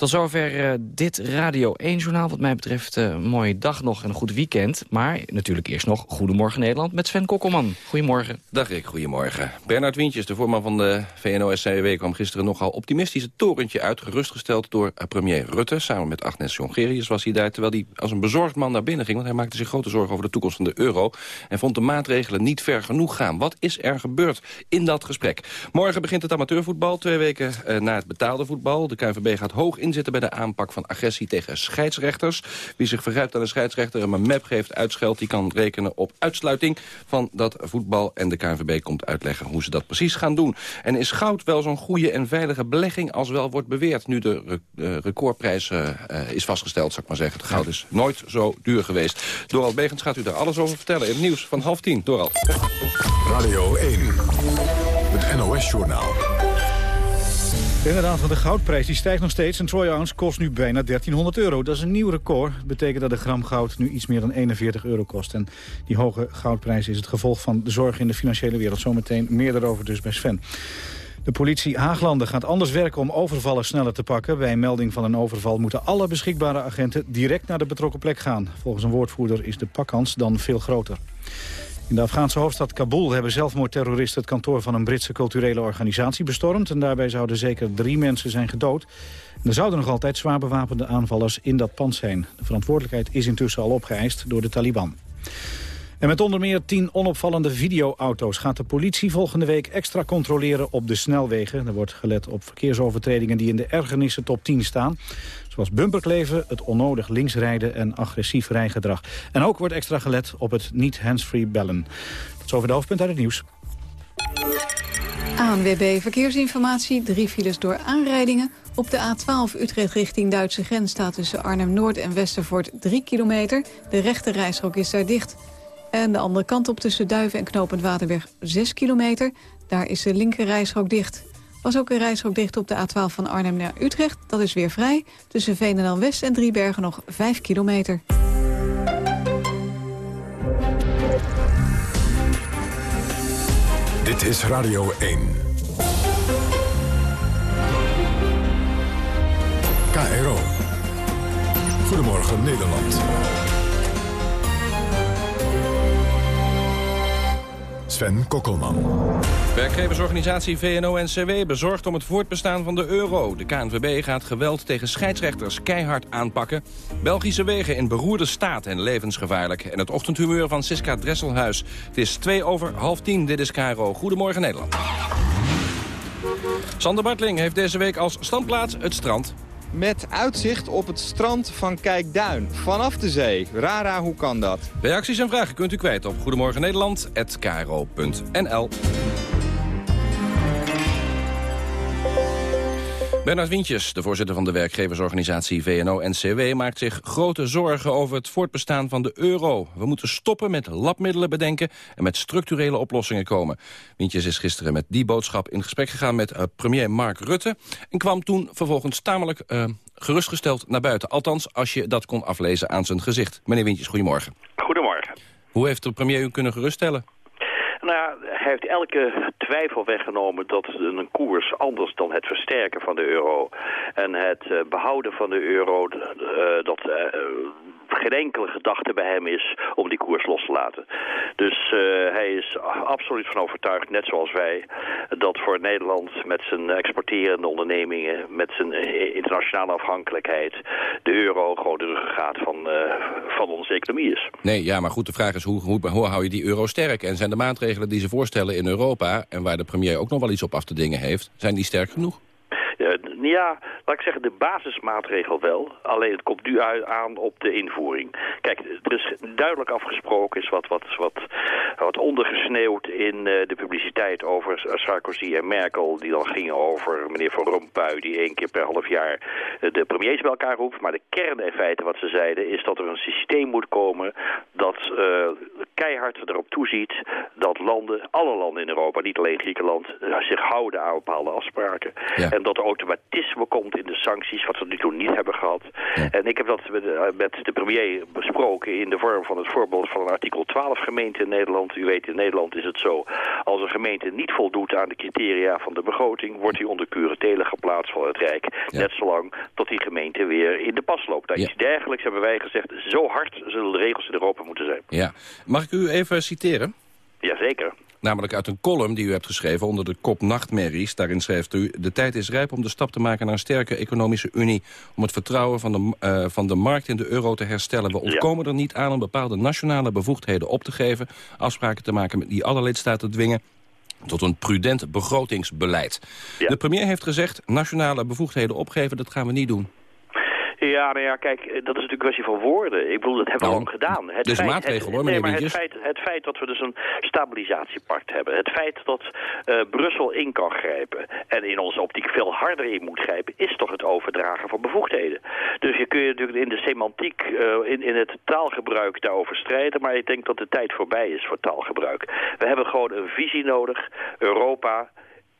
Tot zover uh, dit Radio 1-journaal. Wat mij betreft uh, een mooie dag nog en een goed weekend. Maar natuurlijk eerst nog Goedemorgen Nederland met Sven Kokkelman. Goedemorgen. Dag ik, goedemorgen. Bernard Wientjes, de voorman van de VNO-SCW... kwam gisteren nogal optimistisch het torentje uit... gerustgesteld door premier Rutte. Samen met Agnes Jongerius was hij daar... terwijl hij als een bezorgd man naar binnen ging... want hij maakte zich grote zorgen over de toekomst van de euro... en vond de maatregelen niet ver genoeg gaan. Wat is er gebeurd in dat gesprek? Morgen begint het amateurvoetbal, twee weken na het betaalde voetbal. De KNVB gaat hoog inzetten bij de aanpak van agressie tegen scheidsrechters. Wie zich vergrijpt aan een scheidsrechter en een map geeft, uitscheldt... die kan rekenen op uitsluiting van dat voetbal. En de KNVB komt uitleggen hoe ze dat precies gaan doen. En is goud wel zo'n goede en veilige belegging als wel wordt beweerd... nu de uh, recordprijs uh, is vastgesteld, zou ik maar zeggen. Het goud is nooit zo duur geweest. Doral Begens gaat u daar alles over vertellen in het nieuws van half tien. Doral. Radio 1, het NOS-journaal. Inderdaad, de goudprijs die stijgt nog steeds. Een troy ounce kost nu bijna 1300 euro. Dat is een nieuw record. Dat betekent dat een gram goud nu iets meer dan 41 euro kost. En die hoge goudprijs is het gevolg van de zorg in de financiële wereld. Zometeen meer daarover dus bij Sven. De politie Haaglanden gaat anders werken om overvallen sneller te pakken. Bij melding van een overval moeten alle beschikbare agenten direct naar de betrokken plek gaan. Volgens een woordvoerder is de pakkans dan veel groter. In de Afghaanse hoofdstad Kabul hebben zelfmoordterroristen het kantoor van een Britse culturele organisatie bestormd. En daarbij zouden zeker drie mensen zijn gedood. Er zouden nog altijd zwaar bewapende aanvallers in dat pand zijn. De verantwoordelijkheid is intussen al opgeëist door de Taliban. En met onder meer tien onopvallende videoauto's gaat de politie volgende week extra controleren op de snelwegen. Er wordt gelet op verkeersovertredingen die in de ergernissen top 10 staan. Zoals bumperkleven, het onnodig linksrijden en agressief rijgedrag. En ook wordt extra gelet op het niet handsfree bellen. Tot zover de hoofdpunt uit het nieuws. ANWB Verkeersinformatie, drie files door aanrijdingen. Op de A12 Utrecht richting Duitse grens staat tussen Arnhem-Noord en Westervoort 3 kilometer. De rechte is daar dicht. En de andere kant op tussen Duiven en Knopend Waterberg 6 kilometer. Daar is de linker reisrook dicht. Was ook een reisrook dicht op de A12 van Arnhem naar Utrecht. Dat is weer vrij. Tussen Veenendaal West en Driebergen nog 5 kilometer. Dit is Radio 1. KRO. Goedemorgen Nederland. Sven Kokkelman. Werkgeversorganisatie VNO-NCW bezorgd om het voortbestaan van de euro. De KNVB gaat geweld tegen scheidsrechters keihard aanpakken. Belgische wegen in beroerde staat en levensgevaarlijk. En het ochtendhumeur van Siska Dresselhuis. Het is twee over half tien, dit is KRO. Goedemorgen Nederland. Sander Bartling heeft deze week als standplaats het strand met uitzicht op het strand van Kijkduin. Vanaf de zee. Rara, hoe kan dat? Reacties en vragen kunt u kwijt op Goedemorgen Bernard Wientjes, de voorzitter van de werkgeversorganisatie VNO-NCW... maakt zich grote zorgen over het voortbestaan van de euro. We moeten stoppen met labmiddelen bedenken en met structurele oplossingen komen. Wientjes is gisteren met die boodschap in gesprek gegaan met uh, premier Mark Rutte... en kwam toen vervolgens tamelijk uh, gerustgesteld naar buiten. Althans, als je dat kon aflezen aan zijn gezicht. Meneer Wientjes, goedemorgen. Goedemorgen. Hoe heeft de premier u kunnen geruststellen? Nou ja, heeft elke twijfel weggenomen dat een koers anders dan het versterken van de euro en het uh, behouden van de euro, uh, dat uh, geen enkele gedachte bij hem is om die koers los te laten. Dus hij is absoluut van overtuigd, net zoals wij, dat voor Nederland met zijn exporterende ondernemingen, met zijn internationale afhankelijkheid, de euro gewoon de ruggengraat van, van onze economie is. Nee, ja, maar goed, de vraag is hoe, hoe, hoe hou je die euro sterk? En zijn de maatregelen die ze voorstellen in Europa, en waar de premier ook nog wel iets op af te dingen heeft, zijn die sterk genoeg? Ja, laat ik zeggen, de basismaatregel wel. Alleen het komt nu uit aan op de invoering. Kijk, er is duidelijk afgesproken, is wat, wat, wat, wat ondergesneeuwd in uh, de publiciteit over Sarkozy en Merkel. Die dan gingen over meneer Van Rompuy, die één keer per half jaar de premiers bij elkaar roept. Maar de kern in feite wat ze zeiden is dat er een systeem moet komen dat uh, keihard erop toeziet dat landen, alle landen in Europa, niet alleen Griekenland, eh, zich houden aan bepaalde afspraken. En dat er automatisme komt in de sancties, wat we nu toe niet hebben gehad. En ik heb dat met, eh, met de premier besproken in de vorm van het voorbeeld van een artikel 12 gemeente in Nederland. U weet, in Nederland is het zo, als een gemeente niet voldoet aan de criteria van de begroting, wordt die onder curatele geplaatst van het Rijk. Net zolang tot die gemeente weer in de pas loopt. Nou, iets dergelijks hebben wij gezegd, zo hard zullen de regels in Europa moeten zijn. Ja. Mag ik u even citeren? Jazeker. Namelijk uit een column die u hebt geschreven onder de kop Nachtmerries. Daarin schrijft u... De tijd is rijp om de stap te maken naar een sterke economische unie... om het vertrouwen van de, uh, van de markt in de euro te herstellen. We ontkomen er niet aan om bepaalde nationale bevoegdheden op te geven... afspraken te maken die alle lidstaten dwingen tot een prudent begrotingsbeleid. De premier heeft gezegd, nationale bevoegdheden opgeven, dat gaan we niet doen. Ja, nou ja, kijk, eh, dat is natuurlijk een kwestie van woorden. Ik bedoel, dat hebben we nou, lang gedaan. Het dus feit, maatregel hoor, meneer nee, maar het feit, het feit dat we dus een stabilisatiepact hebben. Het feit dat uh, Brussel in kan grijpen en in onze optiek veel harder in moet grijpen... is toch het overdragen van bevoegdheden. Dus je kun je natuurlijk in de semantiek, uh, in, in het taalgebruik daarover strijden... maar ik denk dat de tijd voorbij is voor taalgebruik. We hebben gewoon een visie nodig. Europa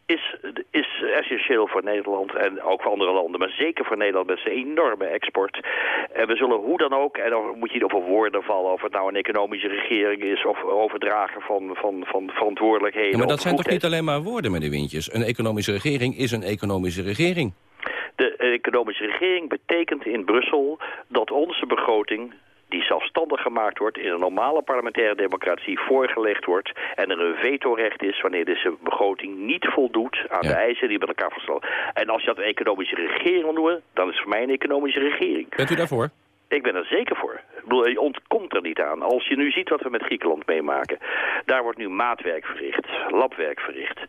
is, is essentieel voor Nederland en ook voor andere landen. Maar zeker voor Nederland met zijn enorme export. En we zullen hoe dan ook, en dan moet je niet over woorden vallen... of het nou een economische regering is of overdragen van, van, van verantwoordelijkheden. Ja, maar dat zijn toch niet alleen maar woorden, meneer Wintjes? Een economische regering is een economische regering. De economische regering betekent in Brussel dat onze begroting die zelfstandig gemaakt wordt, in een normale parlementaire democratie voorgelegd wordt en er een vetorecht is wanneer deze begroting niet voldoet aan de eisen die met elkaar vaststellen. En als je dat een economische regering wil noemen, dan is het voor mij een economische regering. Bent u daarvoor? Ik ben er zeker voor. Ik bedoel, je ontkomt er niet aan. Als je nu ziet wat we met Griekenland meemaken. Daar wordt nu maatwerk verricht, labwerk verricht.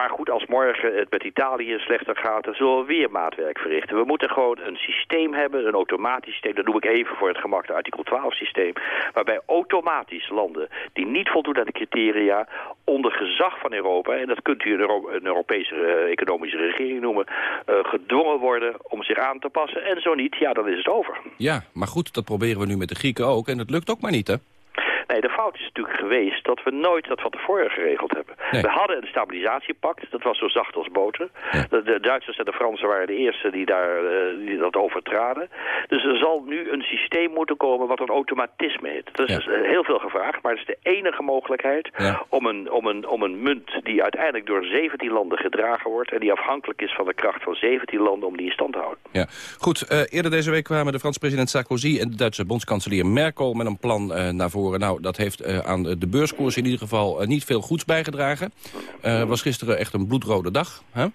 Maar goed, als morgen het met Italië slechter gaat... dan zullen we weer maatwerk verrichten. We moeten gewoon een systeem hebben, een automatisch systeem. Dat doe ik even voor het gemak, de artikel 12 systeem. Waarbij automatisch landen die niet voldoen aan de criteria... onder gezag van Europa, en dat kunt u een, Europese uh, economische regering noemen... Uh, gedwongen worden om zich aan te passen. En zo niet, ja, dan is het over. Ja, maar goed, dat proberen we nu met de Grieken ook. En het lukt ook maar niet, hè? Nee, de fout is natuurlijk geweest dat we nooit dat van tevoren geregeld hebben. We hadden een stabilisatiepact, dat was zo zacht als boter. De, Duitsers en de Fransen waren de eerste die, daar, uh, die dat overtraden. Dus er zal nu een systeem moeten komen wat een automatisme heet. Dat is heel veel gevraagd, maar het is de enige mogelijkheid om, een, om, een, om een munt die uiteindelijk door 17 landen gedragen wordt... en die afhankelijk is van de kracht van 17 landen om die in stand te houden. Ja. Goed, uh, eerder deze week kwamen de Franse president Sarkozy en de Duitse bondskanselier Merkel met een plan uh, naar voren. Nou, dat heeft uh, aan de beurskoers in ieder geval uh, niet veel goeds bijgedragen. Uh, was gisteren echt een bloedrode dag. Hè?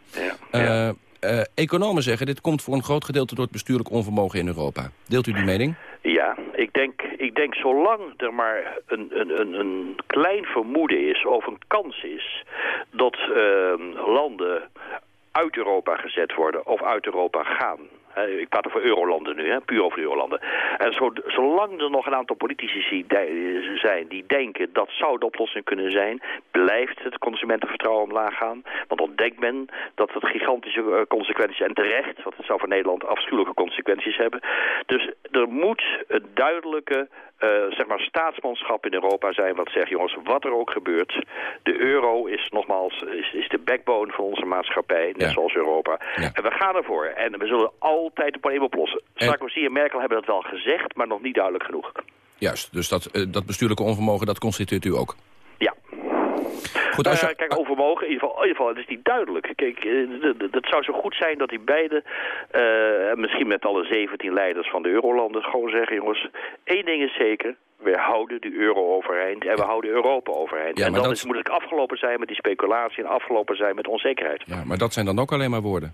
Ja, economen zeggen, dit komt voor een groot gedeelte door het bestuurlijk onvermogen in Europa. Deelt u die mening? Ja, ik denk, ik denk zolang er maar een, een, een, een klein vermoeden is of een kans is dat ehm, landen uit Europa gezet worden of uit Europa gaan ik praat over eurolanden nu, hè, puur over eurolanden. En zo, zolang er nog een aantal politici zijn die denken dat zou de oplossing kunnen zijn, blijft het consumentenvertrouwen omlaag gaan. Want dan denkt men dat het gigantische eh, consequenties, en terecht, want het zou voor Nederland afschuwelijke consequenties hebben. Dus er moet een duidelijke zeg maar staatsmanschap in Europa zijn wat zegt, jongens, wat er ook gebeurt, de euro is nogmaals is, is de backbone van onze maatschappij, net zoals Europa. En we gaan ervoor. En we zullen altijd de probleem oplossen. Sarkozy en Merkel hebben dat wel gezegd, maar nog niet duidelijk genoeg. Juist, dus dat, uh, dat bestuurlijke onvermogen, dat constitueert u ook? Ja. Goed, als je... uh, kijk, overmogen, in ieder, geval, in ieder geval, het is niet duidelijk. Kijk, het zou zo goed zijn dat die beide, uh, misschien met alle 17 leiders van de eurolanden, gewoon zeggen, jongens, één ding is zeker, we houden de euro overeind en we houden Europa overeind. Ja, en dan dat... is, moet het afgelopen zijn met die speculatie en afgelopen zijn met onzekerheid. Ja, maar dat zijn dan ook alleen maar woorden.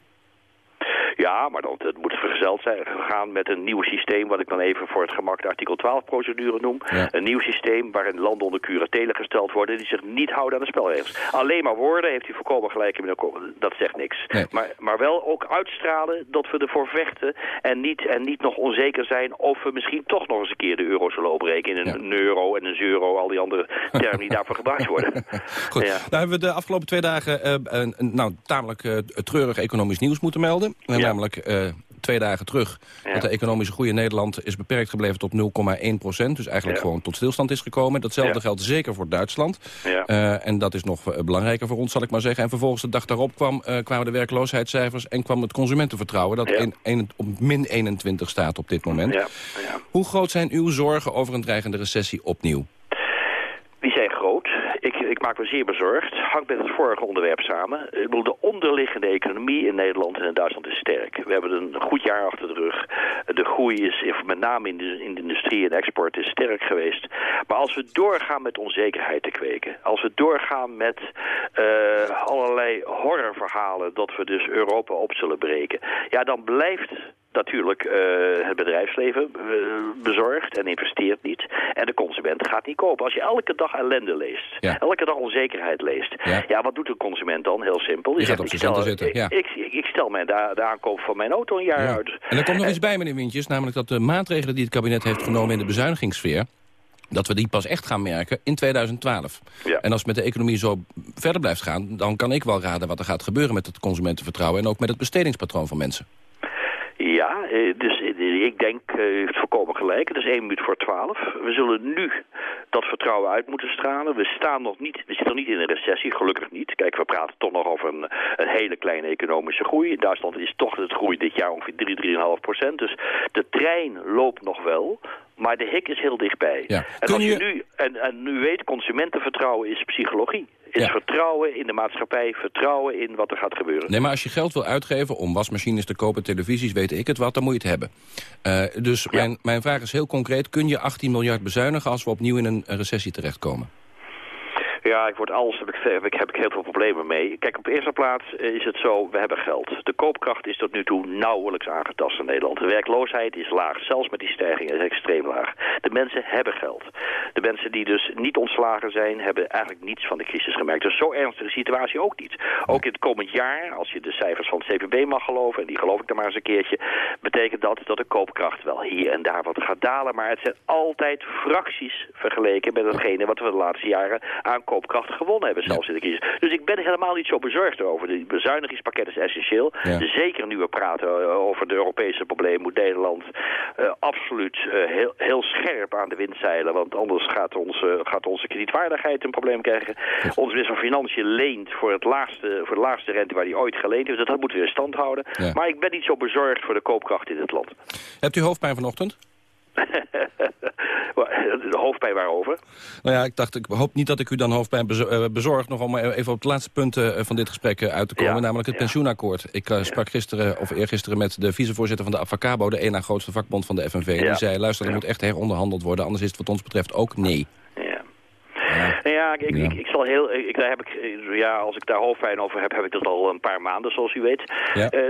Ja, maar dan, het moet vergezeld zijn gegaan met een nieuw systeem... wat ik dan even voor het gemak de artikel 12-procedure noem. Een nieuw systeem waarin landen onder curatelen gesteld worden... die zich niet houden aan de spelregels. Alleen maar woorden heeft hij voorkomen gelijk in. Dat zegt niks. Maar, maar wel ook uitstralen dat we ervoor vechten... En niet, en niet nog onzeker zijn of we misschien toch nog eens een keer de euro zullen opbreken... in een, euro en een euro, al die andere termen die daarvoor gebruikt worden. (laughs) Goed, ja. nou hebben we de afgelopen twee dagen uh, nou, tamelijk uh, treurig economisch nieuws moeten melden. Ja namelijk uh, twee dagen terug... dat de economische groei in Nederland is beperkt gebleven tot 0,1 procent. Dus eigenlijk gewoon tot stilstand is gekomen. Datzelfde geldt zeker voor Duitsland. Uh, en dat is nog uh, belangrijker voor ons, zal ik maar zeggen. En vervolgens de dag daarop kwam, uh, kwamen de werkloosheidscijfers... en kwam het consumentenvertrouwen, dat in, in, op min 21 staat op dit moment. Hoe groot zijn uw zorgen over een dreigende recessie opnieuw? Maak me zeer bezorgd. Hangt met het vorige onderwerp samen. De onderliggende economie in Nederland en in Duitsland is sterk. We hebben een goed jaar achter de rug. De groei is, met name in de, in de industrie en export, is sterk geweest. Maar als we doorgaan met onzekerheid te kweken... als we doorgaan met uh, allerlei horrorverhalen... dat we dus Europa op zullen breken... ja, dan blijft natuurlijk uh, het bedrijfsleven uh, bezorgt en investeert niet. En de consument gaat niet kopen. Als je elke dag ellende leest, elke dag onzekerheid leest... Ja. wat doet de consument dan? Heel simpel. Die gaat op zijn stel, zitten, ja. ik, ik, ik, stel mij de, de aankoop van mijn auto een jaar uit. En er komt nog iets bij, meneer Wintjes, namelijk dat de maatregelen die het kabinet heeft genomen in de bezuinigingssfeer dat we die pas echt gaan merken in 2012. Ja. En als het met de economie zo verder blijft gaan... dan kan ik wel raden wat er gaat gebeuren met het consumentenvertrouwen... en ook met het bestedingspatroon van mensen. Ja, eh, dus eh, ik denk, u eh, heeft voorkomen gelijk. Het is één minuut voor twaalf. We zullen nu dat vertrouwen uit moeten stralen. We, staan nog niet, we zitten nog niet in een recessie, gelukkig niet. Kijk, we praten toch nog over een, een hele kleine economische groei. In Duitsland is toch het groei dit jaar ongeveer 3, 3,5 procent. Dus de trein loopt nog wel. Maar de hik is heel dichtbij. Ja. En, als je... nu, en, en nu weet, consumentenvertrouwen is psychologie is vertrouwen in de maatschappij, vertrouwen in wat er gaat gebeuren. Nee, maar als je geld wil uitgeven om wasmachines te kopen, televisies, weet ik het wat, dan moet je het hebben. Uh, dus mijn, mijn vraag is heel concreet, kun je 18 miljard bezuinigen als we opnieuw in een recessie terechtkomen? Ja, ik word alles, heb ik, heb, ik, heb ik heel veel problemen mee. Kijk, op de eerste plaats is het zo, we hebben geld. De koopkracht is tot nu toe nauwelijks aangetast in Nederland. De werkloosheid is laag, zelfs met die stijging is extreem laag. De mensen hebben geld. De mensen die dus niet ontslagen zijn, hebben eigenlijk niets van de crisis gemerkt. Dus zo ernstige situatie ook niet. Ook in het komend jaar, als je de cijfers van het CPB mag geloven, en die geloof ik dan maar eens een keertje, betekent dat dat de koopkracht wel hier en daar wat gaat dalen. Maar het zijn altijd fracties vergeleken met hetgene wat we de laatste jaren aan koopkracht gewonnen hebben, zelfs in de crisis. Dus ik ben helemaal niet zo bezorgd over. De bezuinigingspakket is essentieel. Zeker nu we praten eh, over de Europese problemen, moet Nederland uh, absoluut uh, heel, heel scherp aan de wind zeilen. Want anders gaat, onze gaat onze kredietwaardigheid een probleem krijgen. Onze minister van Financiën leent voor, het laagste, voor de laagste rente waar hij ooit geleend heeft. Dus dat moeten we in stand houden. Maar ik ben niet zo bezorgd voor de koopkracht in het land. Hebt u hoofdpijn vanochtend? (laughs) de hoofdpijn waarover? Nou ja, ik dacht, ik hoop niet dat ik u dan hoofdpijn eh, bezorg. Nog om even op het laatste punt eh, van dit gesprek eh, uit te komen. namelijk het pensioenakkoord. Ik sprak gisteren, of eergisteren met de vicevoorzitter van de Avacabo... de ena grootste vakbond van de FNV. Die zei, luister, er moet echt heronderhandeld worden. Anders is het wat ons betreft ook nee. Ja, ik, Ik, ik, zal heel, ik, daar heb ik, ja, als ik daar hoofdpijn over heb, heb ik dat al een paar maanden, zoals u weet.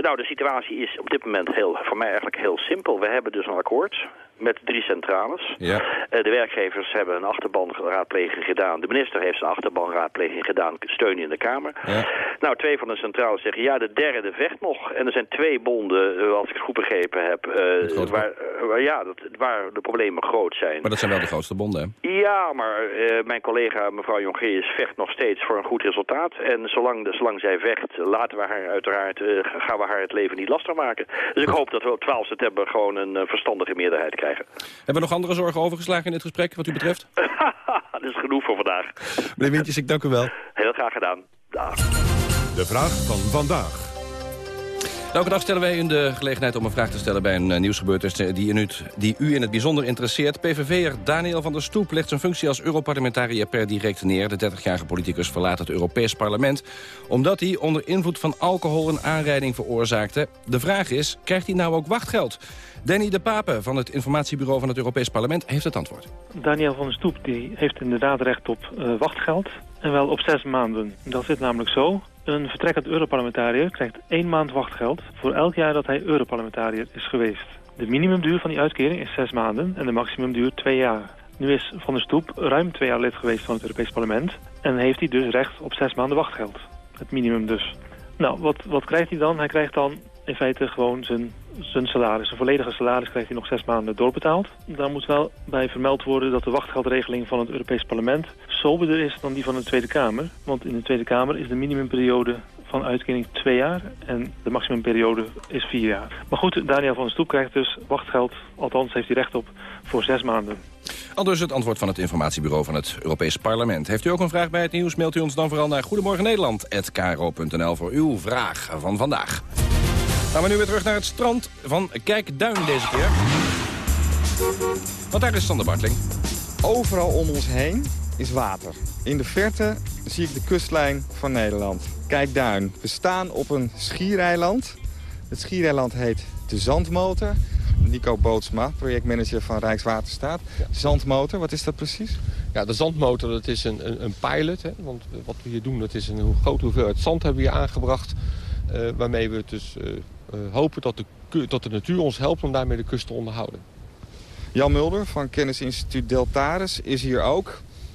nou, de situatie is op dit moment heel, voor mij eigenlijk heel simpel. We hebben dus een akkoord met drie centrales. Ja. Uh, de werkgevers hebben een achterbanraadpleging gedaan. De minister heeft een achterbanraadpleging gedaan. Steun in de Kamer. Ja. Nou, twee van de centrales zeggen ja, de derde vecht nog. En er zijn twee bonden, uh, als ik het goed begrepen heb, uh, waar, waar, ja, dat, waar de problemen groot zijn. Maar dat zijn wel de grootste bonden, hè? Ja, maar mijn collega mevrouw Jongerius vecht nog steeds voor een goed resultaat. En zolang, zolang zij vecht, laten we haar uiteraard, gaan we haar het leven niet lastig maken. Dus ik hoop dat we op 12 september gewoon een verstandige meerderheid krijgen. Hebben we nog andere zorgen overgeslagen in dit gesprek, wat u betreft? (laughs) dat is genoeg voor vandaag. Meneer Wintjes, ik dank u wel. Heel graag gedaan. Dag. De vraag van vandaag. Elke dag stellen wij u de gelegenheid om een vraag te stellen bij een uh, nieuwsgebeurtenis die, u, die u in het bijzonder interesseert. PVV'er Daniel van der Stoep legt zijn functie als Europarlementariër per direct neer. De 30-jarige politicus verlaat het Europees Parlement omdat hij onder invloed van alcohol een aanrijding veroorzaakte. De vraag is, krijgt hij nou ook wachtgeld? Danny de Pape van het informatiebureau van het Europees Parlement heeft het antwoord. Daniel van der Stoep die heeft inderdaad recht op uh, wachtgeld. En wel op zes maanden. Dat zit namelijk zo. Een vertrekkend Europarlementariër krijgt één maand wachtgeld... voor elk jaar dat hij Europarlementariër is geweest. De minimumduur van die uitkering is zes maanden en de maximumduur twee jaar. Nu is Van der Stoep ruim twee jaar lid geweest van het Europees Parlement... en heeft hij dus recht op zes maanden wachtgeld. Het minimum dus. Nou, wat, wat krijgt hij dan? Hij krijgt dan in feite gewoon zijn, zijn salaris. Zijn volledige salaris krijgt hij nog zes maanden doorbetaald. Daar moet wel bij vermeld worden dat de wachtgeldregeling van het Europees Parlement soberder is dan die van de Tweede Kamer. Want in de Tweede Kamer is de minimumperiode van uitkering twee jaar en de maximumperiode is vier jaar. Maar goed, Daniel van der Stoep krijgt dus wachtgeld, althans heeft hij recht op, voor zes maanden. Al dus het antwoord van het informatiebureau van het Europees Parlement. Heeft u ook een vraag bij het nieuws, mailt u ons dan vooral naar Goedemorgen Nederland@kro.nl voor uw vraag van vandaag. Gaan we nu weer terug naar het strand van Kijkduin deze keer. Want daar is Sander Bartling. Overal om ons heen is water. In de verte zie ik de kustlijn van Nederland. Kijkduin. We staan op een schiereiland. Het schiereiland heet de Zandmotor. Nico Bootsma, projectmanager van Rijkswaterstaat. Zandmotor, wat is dat precies? Ja, de zandmotor dat is een, een, een pilot. Hè? Want wat we hier doen, dat is een grote hoeveelheid zand hebben we hier aangebracht. Uh, waarmee we dus uh, hopen dat de, de natuur ons helpt om daarmee de kust te onderhouden. Jan Mulder van Kennisinstituut Deltaris is hier ook.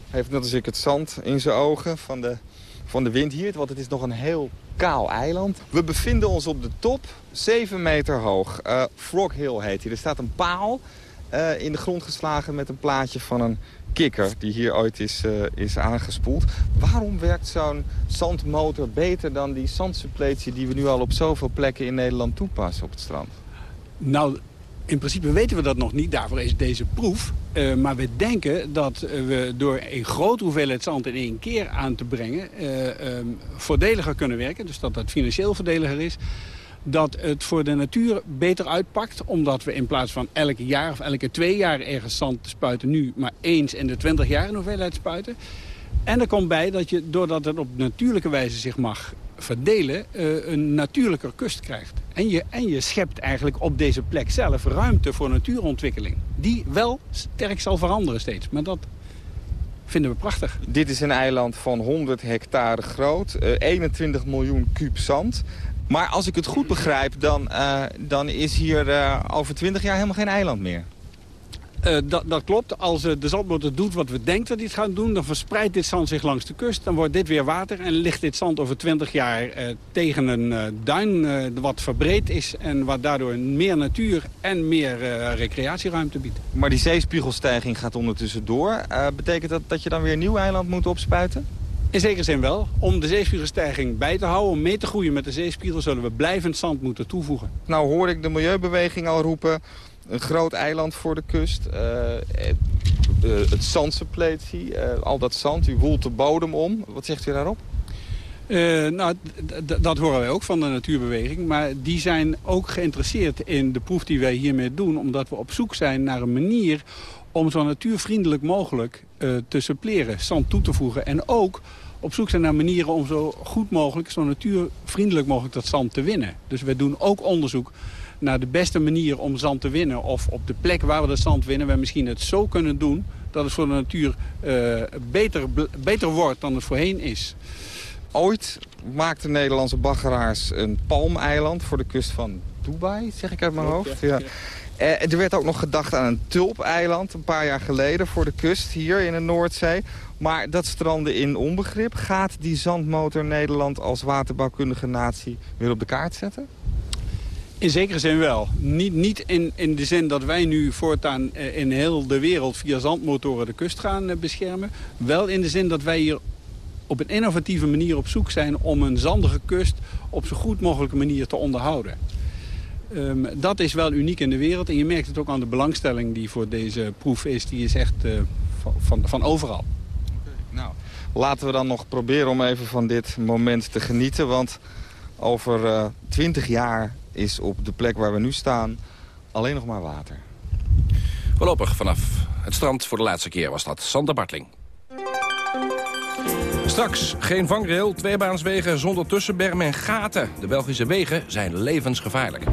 Hij heeft net als ik het zand in zijn ogen van de, van de wind hier. Want het is nog een heel kaal eiland. We bevinden ons op de top, 7 meter hoog. Uh, Frog Hill heet hij. Er staat een paal uh, in de grond geslagen met een plaatje van een kikker... die hier ooit is, uh, is aangespoeld. Waarom werkt zo'n zandmotor beter dan die zandsuppletie... die we nu al op zoveel plekken in Nederland toepassen op het strand? Nou, in principe weten we dat nog niet. Daarvoor is deze proef. Uh, maar we denken dat we door een grote hoeveelheid zand in één keer aan te brengen... Uh, um, voordeliger kunnen werken. Dus dat dat financieel voordeliger is. Dat het voor de natuur beter uitpakt. Omdat we in plaats van elke jaar of elke twee jaar ergens zand te spuiten... nu maar eens in de twintig jaar een hoeveelheid spuiten. En er komt bij dat je, doordat het op natuurlijke wijze zich mag verdelen, uh, een natuurlijker kust krijgt. En je, en je schept eigenlijk op deze plek zelf ruimte voor natuurontwikkeling. Die wel sterk zal veranderen steeds. Maar dat vinden we prachtig. Dit is een eiland van 100 hectare groot, uh, 21 miljoen kuub zand. Maar als ik het goed begrijp, dan, uh, dan is hier uh, over 20 jaar helemaal geen eiland meer. Uh, dat, dat, klopt. Als uh, de zandmotor doet wat we denken dat hij het gaat doen... dan verspreidt dit zand zich langs de kust. Dan wordt dit weer water en ligt dit zand over 20 jaar uh, tegen een duin... wat verbreed is en wat daardoor meer natuur en meer recreatieruimte biedt. Maar die zeespiegelstijging gaat ondertussen door. betekent dat dat je dan weer een nieuw eiland moet opspuiten? In zekere zin wel. Om de zeespiegelstijging bij te houden, om mee te groeien met de zeespiegel... zullen we blijvend zand moeten toevoegen. Nou hoor ik de milieubeweging al roepen een groot eiland voor de kust. Uh, uh, het zandsuppletie, uh, al dat zand, u woelt de bodem om. Wat zegt u daarop? Uh, nou, dat horen wij ook van de natuurbeweging. Maar die zijn ook geïnteresseerd in de proef die wij hiermee doen. Omdat we op zoek zijn naar een manier om zo natuurvriendelijk mogelijk uh, te suppleren. Zand toe te voegen. En ook op zoek zijn naar manieren om zo goed mogelijk, zo natuurvriendelijk mogelijk dat zand te winnen. Dus we doen ook onderzoek naar de beste manier om zand te winnen. Of op de plek waar we dat zand winnen, we misschien het zo kunnen doen... dat het voor de natuur uh, beter, beter wordt dan het voorheen is. Ooit maakten Nederlandse baggeraars een palmeiland voor de kust van Dubai, zeg ik uit mijn hoofd. Ja. Uh, er werd ook nog gedacht aan een tulpeiland een paar jaar geleden voor de kust hier in de Noordzee. Maar dat strandde in onbegrip. Gaat die zandmotor Nederland als waterbouwkundige natie weer op de kaart zetten? In zekere zin wel. Niet, niet in, in de zin dat wij nu voortaan in heel de wereld via zandmotoren de kust gaan beschermen. Wel in de zin dat wij hier op een innovatieve manier op zoek zijn om een zandige kust op zo goed mogelijke manier te onderhouden. Um, dat is wel uniek in de wereld en je merkt het ook aan de belangstelling die voor deze proef is. Die is echt van, van overal. Nou, laten we dan nog proberen om even van dit moment te genieten. Want over twintig uh, jaar is op de plek waar we nu staan alleen nog maar water. Voorlopig vanaf het strand voor de laatste keer was dat Sander Bartling. Straks geen vangrail, tweebaanswegen zonder tussenbermen en gaten. De Belgische wegen zijn levensgevaarlijk.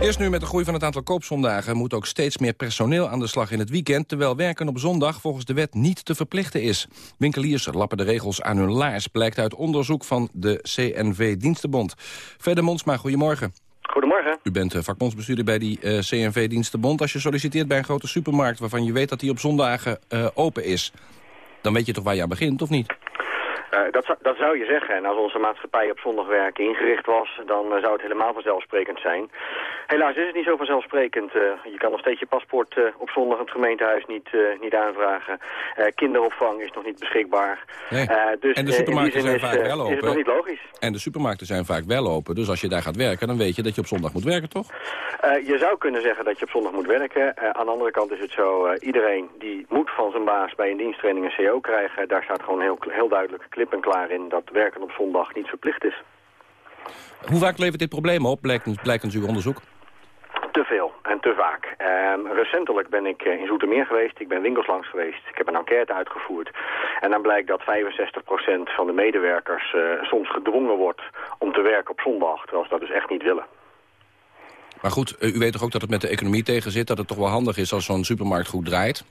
Eerst nu met de groei van het aantal koopzondagen moet ook steeds meer personeel aan de slag in het weekend, terwijl werken op zondag volgens de wet niet te verplichten is. Winkeliers lappen de regels aan hun laars, blijkt uit onderzoek van de CNV-Dienstenbond. Verder Monsma, goedemorgen. Goedemorgen. U bent vakbondsbestuurder bij die uh, CNV-Dienstenbond. Als je solliciteert bij een grote supermarkt waarvan je weet dat die op zondagen uh, open is, dan weet je toch waar je aan begint, of niet? Uh, dat, dat zou je zeggen. En als onze maatschappij op zondagwerk ingericht was, dan uh, zou het helemaal vanzelfsprekend zijn. Helaas is het niet zo vanzelfsprekend. Uh, je kan nog steeds je paspoort op zondag het gemeentehuis niet, niet aanvragen. kinderopvang is nog niet beschikbaar. Nee. dus en de supermarkten zijn vaak wel open. Is het nog niet logisch. En de supermarkten zijn vaak wel open. Dus als je daar gaat werken, dan weet je dat je op zondag moet werken, toch? je zou kunnen zeggen dat je op zondag moet werken. aan de andere kant is het zo, iedereen die moet van zijn baas bij een diensttraining een CO krijgen. Daar staat gewoon heel, heel duidelijk klip en klaar in dat werken op zondag niet verplicht is. Hoe vaak levert dit probleem op, blijkt, uit uw onderzoek? Te veel en te vaak. Um, recentelijk ben ik eh, in Zoetermeer geweest, ik ben winkels langs geweest, ik heb een enquête uitgevoerd. En dan blijkt dat 65% van de medewerkers uh, soms gedwongen wordt om te werken op zondag, terwijl ze dat dus echt niet willen. Maar goed, eh, u weet toch ook dat het met de economie tegen zit, dat het toch wel handig is als zo'n supermarkt goed draait?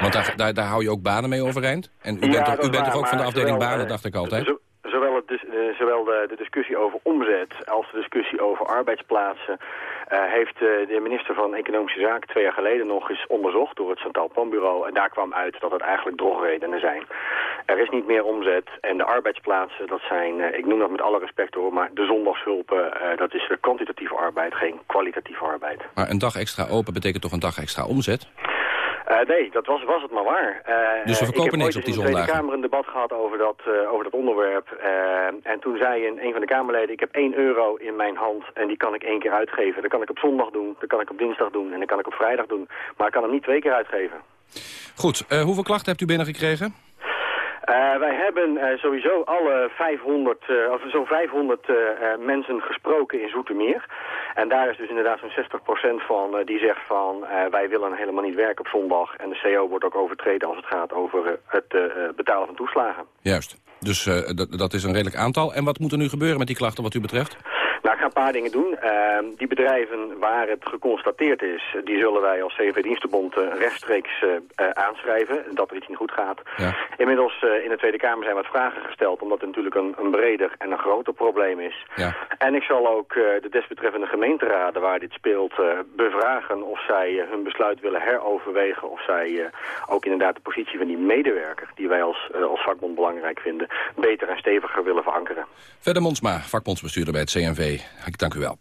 Want daar, daar, daar, hou je ook banen mee overeind? En u bent, toch, u bent toch ook van de afdeling banen, dacht ik altijd? Zowel, het, uh, zowel de, de, discussie over omzet als de discussie over arbeidsplaatsen... Uh, heeft uh, de minister van Economische Zaken twee jaar geleden nog eens onderzocht door het Centraal Planbureau. En daar kwam uit dat het eigenlijk drogredenen zijn. Er is niet meer omzet en de arbeidsplaatsen, dat zijn, ik noem dat met alle respect hoor, maar de zondagshulpen, dat is kwantitatieve arbeid, geen kwalitatieve arbeid. Maar een dag extra open betekent toch een dag extra omzet? Uh, nee, dat was, was het maar waar. Uh, dus we verkopen niks op die zondag. Ik heb in de Tweede Kamer een debat gehad over dat, uh, over dat onderwerp. en toen zei een, een van de Kamerleden, ik heb 1 euro in mijn hand en die kan ik één keer uitgeven. Dat kan ik op zondag doen, dat kan ik op dinsdag doen en dat kan ik op vrijdag doen. Maar ik kan hem niet twee keer uitgeven. Goed, hoeveel klachten hebt u binnengekregen? Uh, wij hebben uh, sowieso alle 500, uh, of zo'n 500 mensen gesproken in Zoetermeer. En daar is dus inderdaad zo'n 60% van die zegt van wij willen helemaal niet werken op zondag. En de CO wordt ook overtreden als het gaat over het betalen van toeslagen. Juist. Dus dat is een redelijk aantal. En wat moet er nu gebeuren met die klachten wat u betreft? Nou, ik ga een paar dingen doen. Uh, die bedrijven waar het geconstateerd is, die zullen wij als CV-dienstenbond uh, rechtstreeks uh, aanschrijven, dat er iets niet goed gaat. Ja. Inmiddels in de Tweede Kamer zijn wat vragen gesteld, omdat het natuurlijk een, een breder en een groter probleem is. Ja. En ik zal ook de desbetreffende gemeenteraden waar dit speelt bevragen of zij hun besluit willen heroverwegen, of zij ook inderdaad de positie van die medewerker, die wij als, als vakbond belangrijk vinden, beter en steviger willen verankeren. Verder Monsma, vakbondsbestuurder bij het CNV. Ik dank u wel.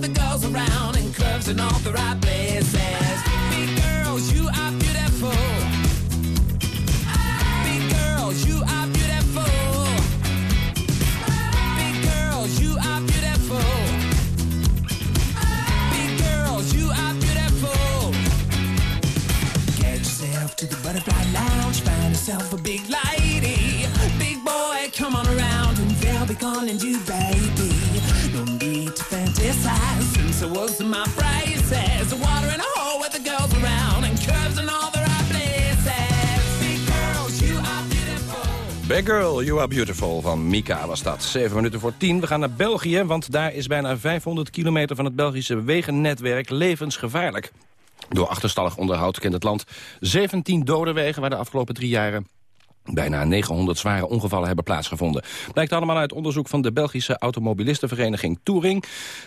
with the girls around and curves in all the right places. Big girls, you are beautiful. Big girls, you are beautiful. Big girls, you are beautiful. Big girls, you are beautiful. Get yourself to the butterfly lounge, find yourself a big life my. Water with the girls around and curves all the. Big girls, you are. Big girl, you are beautiful van Mika was dat. 7 minuten voor 10. We gaan naar België, want daar is bijna 500 kilometer van het Belgische wegennetwerk levensgevaarlijk. Door achterstallig onderhoud kent het land 17 dode wegen waar de afgelopen drie jaren Bijna 900 zware ongevallen hebben plaatsgevonden. Blijkt allemaal uit onderzoek van de Belgische automobilistenvereniging Touring.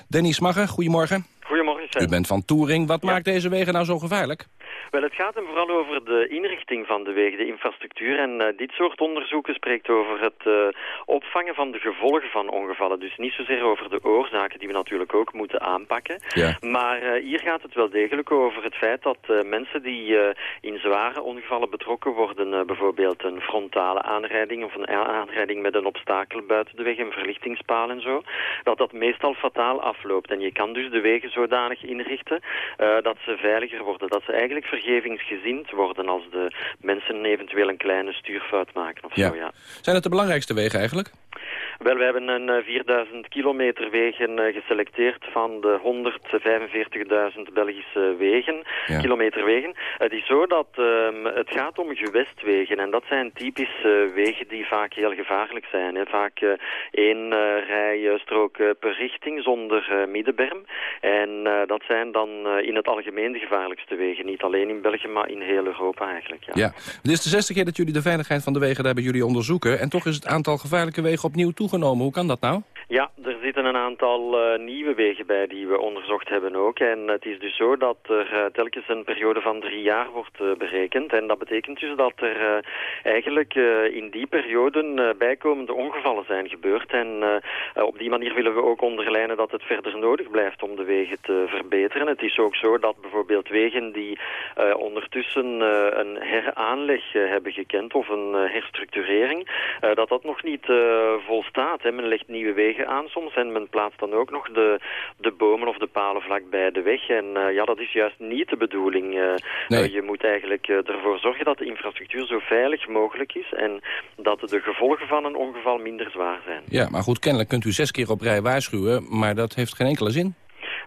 Denny Smagger, goedemorgen. Goedemorgen. U bent van Touring. Wat maakt deze wegen nou zo gevaarlijk? Wel, het gaat hem vooral over de inrichting van de wegen, de infrastructuur. En uh, dit soort onderzoeken spreekt over het uh, opvangen van de gevolgen van ongevallen. Dus niet zozeer over de oorzaken die we natuurlijk ook moeten aanpakken. Ja. Maar uh, hier gaat het wel degelijk over het feit dat mensen die in zware ongevallen betrokken worden, bijvoorbeeld een frontale aanrijding of een aanrijding met een obstakel buiten de weg, een verlichtingspaal en zo, dat dat meestal fataal afloopt. En je kan dus de wegen zodanig inrichten dat ze veiliger worden, dat ze eigenlijk vergevingsgezind worden als de mensen eventueel een kleine stuurfout maken of ja. zo, ja. Zijn het de belangrijkste wegen eigenlijk? Wel, we hebben een uh, 4000 kilometer wegen uh, geselecteerd van de 145.000 Belgische wegen, Ja. kilometerwegen. Het is zo dat um, het gaat om gewestwegen en dat zijn typische wegen die vaak heel gevaarlijk zijn. Hè. Vaak uh, één rijstrook per richting zonder middenberm. En dat zijn dan in het algemeen de gevaarlijkste wegen. Niet alleen in België, maar in heel Europa eigenlijk. Ja. Ja. Het is de zesde keer dat jullie de veiligheid van de wegen daar bij jullie onderzoeken. En toch is het aantal gevaarlijke wegen opnieuw toegenomen. Hoe kan dat nou? Ja, er zitten een aantal uh, nieuwe wegen bij die we onderzocht hebben ook. En het is dus zo dat er uh, telkens een periode van drie jaar wordt uh, berekend. En dat betekent dus dat er eigenlijk in die perioden bijkomende ongevallen zijn gebeurd. En op die manier willen we ook onderlijnen dat het verder nodig blijft om de wegen te verbeteren. Het is ook zo dat bijvoorbeeld wegen die ondertussen een heraanleg hebben gekend of een herstructurering, dat dat nog niet volstaat. Hè. Men legt nieuwe wegen aan soms en men plaatst dan ook nog de, de bomen of de palen vlak bij de weg. En uh, ja, dat is juist niet de bedoeling. Uh, nee. uh, je moet eigenlijk ervoor zorgen dat de infrastructuur zo veilig mogelijk is en dat de gevolgen van een ongeval minder zwaar zijn. Ja, maar goed, kennelijk kunt u zes keer op rij waarschuwen, maar dat heeft geen enkele zin.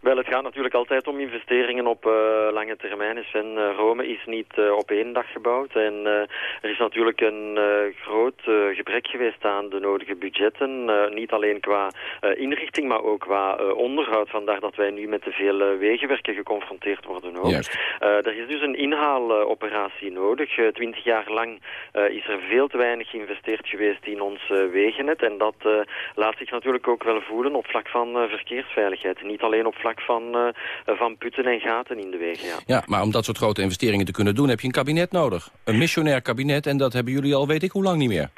Wel, het gaat natuurlijk altijd om investeringen op uh, lange termijn. Sven, uh, Rome is niet uh, op één dag gebouwd. En er is natuurlijk een groot gebrek geweest aan de nodige budgetten. niet alleen qua inrichting, maar ook qua onderhoud. Vandaar dat wij nu met te veel wegenwerken geconfronteerd worden ook. er is dus een inhaaloperatie nodig. Twintig jaar lang is er veel te weinig geïnvesteerd geweest in ons wegennet. En dat laat zich natuurlijk ook wel voelen op vlak van verkeersveiligheid. Niet alleen op vlak van, uh, van putten en gaten in de wegen. Ja. ja, maar om dat soort grote investeringen te kunnen doen... heb je een kabinet nodig. Een missionair kabinet en dat hebben jullie al weet ik hoe lang niet meer.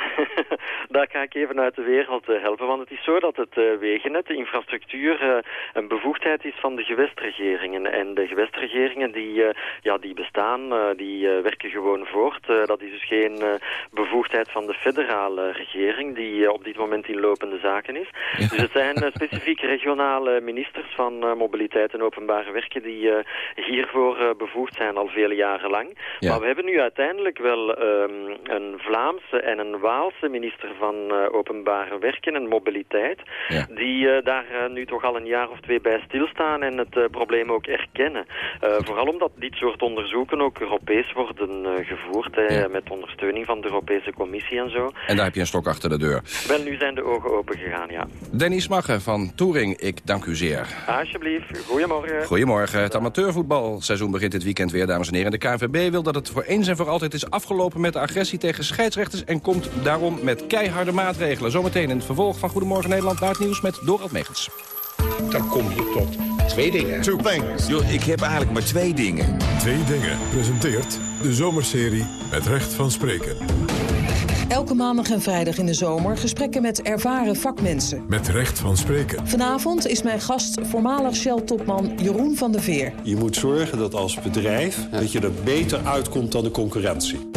Daar ga ik even uit de wereld uh, helpen. Want het is zo dat het uh, wegennet, de infrastructuur, uh, een bevoegdheid is van de gewestregeringen. En de gewestregeringen die, ja, die bestaan, die werken gewoon voort. dat is dus geen bevoegdheid van de federale regering, die op dit moment in lopende zaken is. Ja. Dus het zijn specifiek regionale ministers van mobiliteit en openbare werken die hiervoor bevoegd zijn al vele jaren lang. Ja. Maar we hebben nu uiteindelijk wel um, een Vlaamse en een Waalse minister van uh, openbare werken en mobiliteit, ja. die uh, daar uh, nu toch al een jaar of twee bij stilstaan en het probleem ook erkennen. vooral omdat dit soort onderzoeken ook Europees worden gevoerd, hè, met ondersteuning van de Europese Commissie en zo. En daar heb je een stok achter de deur. Wel, nu zijn de ogen open gegaan, ja. Denny Smagge van Touring, ik dank u zeer. Alsjeblieft, goedemorgen. Goedemorgen. Het amateurvoetbalseizoen begint dit weekend weer, dames en heren. De KNVB wil dat het voor eens en voor altijd is afgelopen met de agressie tegen scheidsrechters... en komt daarom met keiharde maatregelen. Zometeen in het vervolg van Goedemorgen Nederland naar het nieuws met Dorald Megens. Dan kom je tot twee dingen. Two things. Yo, ik heb eigenlijk maar twee dingen. Twee dingen presenteert de zomerserie Het Recht van Spreken. Elke maandag en vrijdag in de zomer gesprekken met ervaren vakmensen. Met Recht van Spreken. Vanavond is mijn gast voormalig Shell-topman Jeroen van der Veer. Je moet zorgen dat als bedrijf dat je er beter uitkomt dan de concurrentie.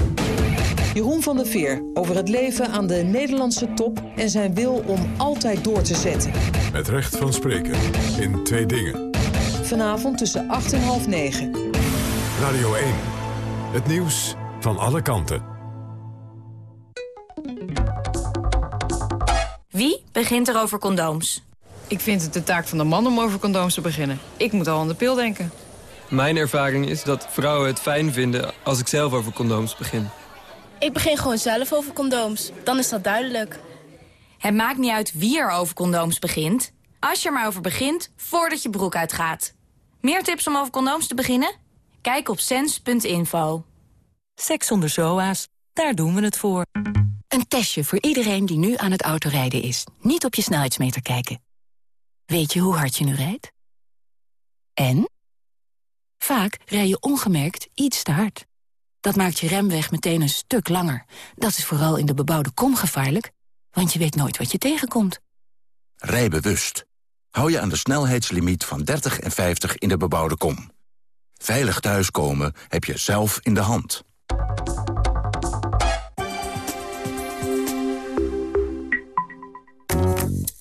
Jeroen van der Veer over het leven aan de Nederlandse top... en zijn wil om altijd door te zetten. Met Recht van Spreken. In twee dingen. Vanavond tussen 8 en half 9. Radio 1. Het nieuws van alle kanten. Wie begint er over condooms? Ik vind het de taak van de man om over condooms te beginnen. Ik moet al aan de pil denken. Mijn ervaring is dat vrouwen het fijn vinden als ik zelf over condooms begin. Ik begin gewoon zelf over condooms. Dan is dat duidelijk. Het maakt niet uit wie er over condooms begint. Als je er maar over begint, voordat je broek uitgaat. Meer tips om over condooms te beginnen? Kijk op sens.info. Seks zonder zoa's, daar doen we het voor. Een testje voor iedereen die nu aan het autorijden is. Niet op je snelheidsmeter kijken. Weet je hoe hard je nu rijdt? En? Vaak rij je ongemerkt iets te hard. Dat maakt je remweg meteen een stuk langer. Dat is vooral in de bebouwde kom gevaarlijk, want je weet nooit wat je tegenkomt. Rij bewust. Hou je aan de snelheidslimiet van 30 en 50 in de bebouwde kom. Veilig thuiskomen heb je zelf in de hand.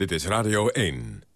Dit is Radio 1.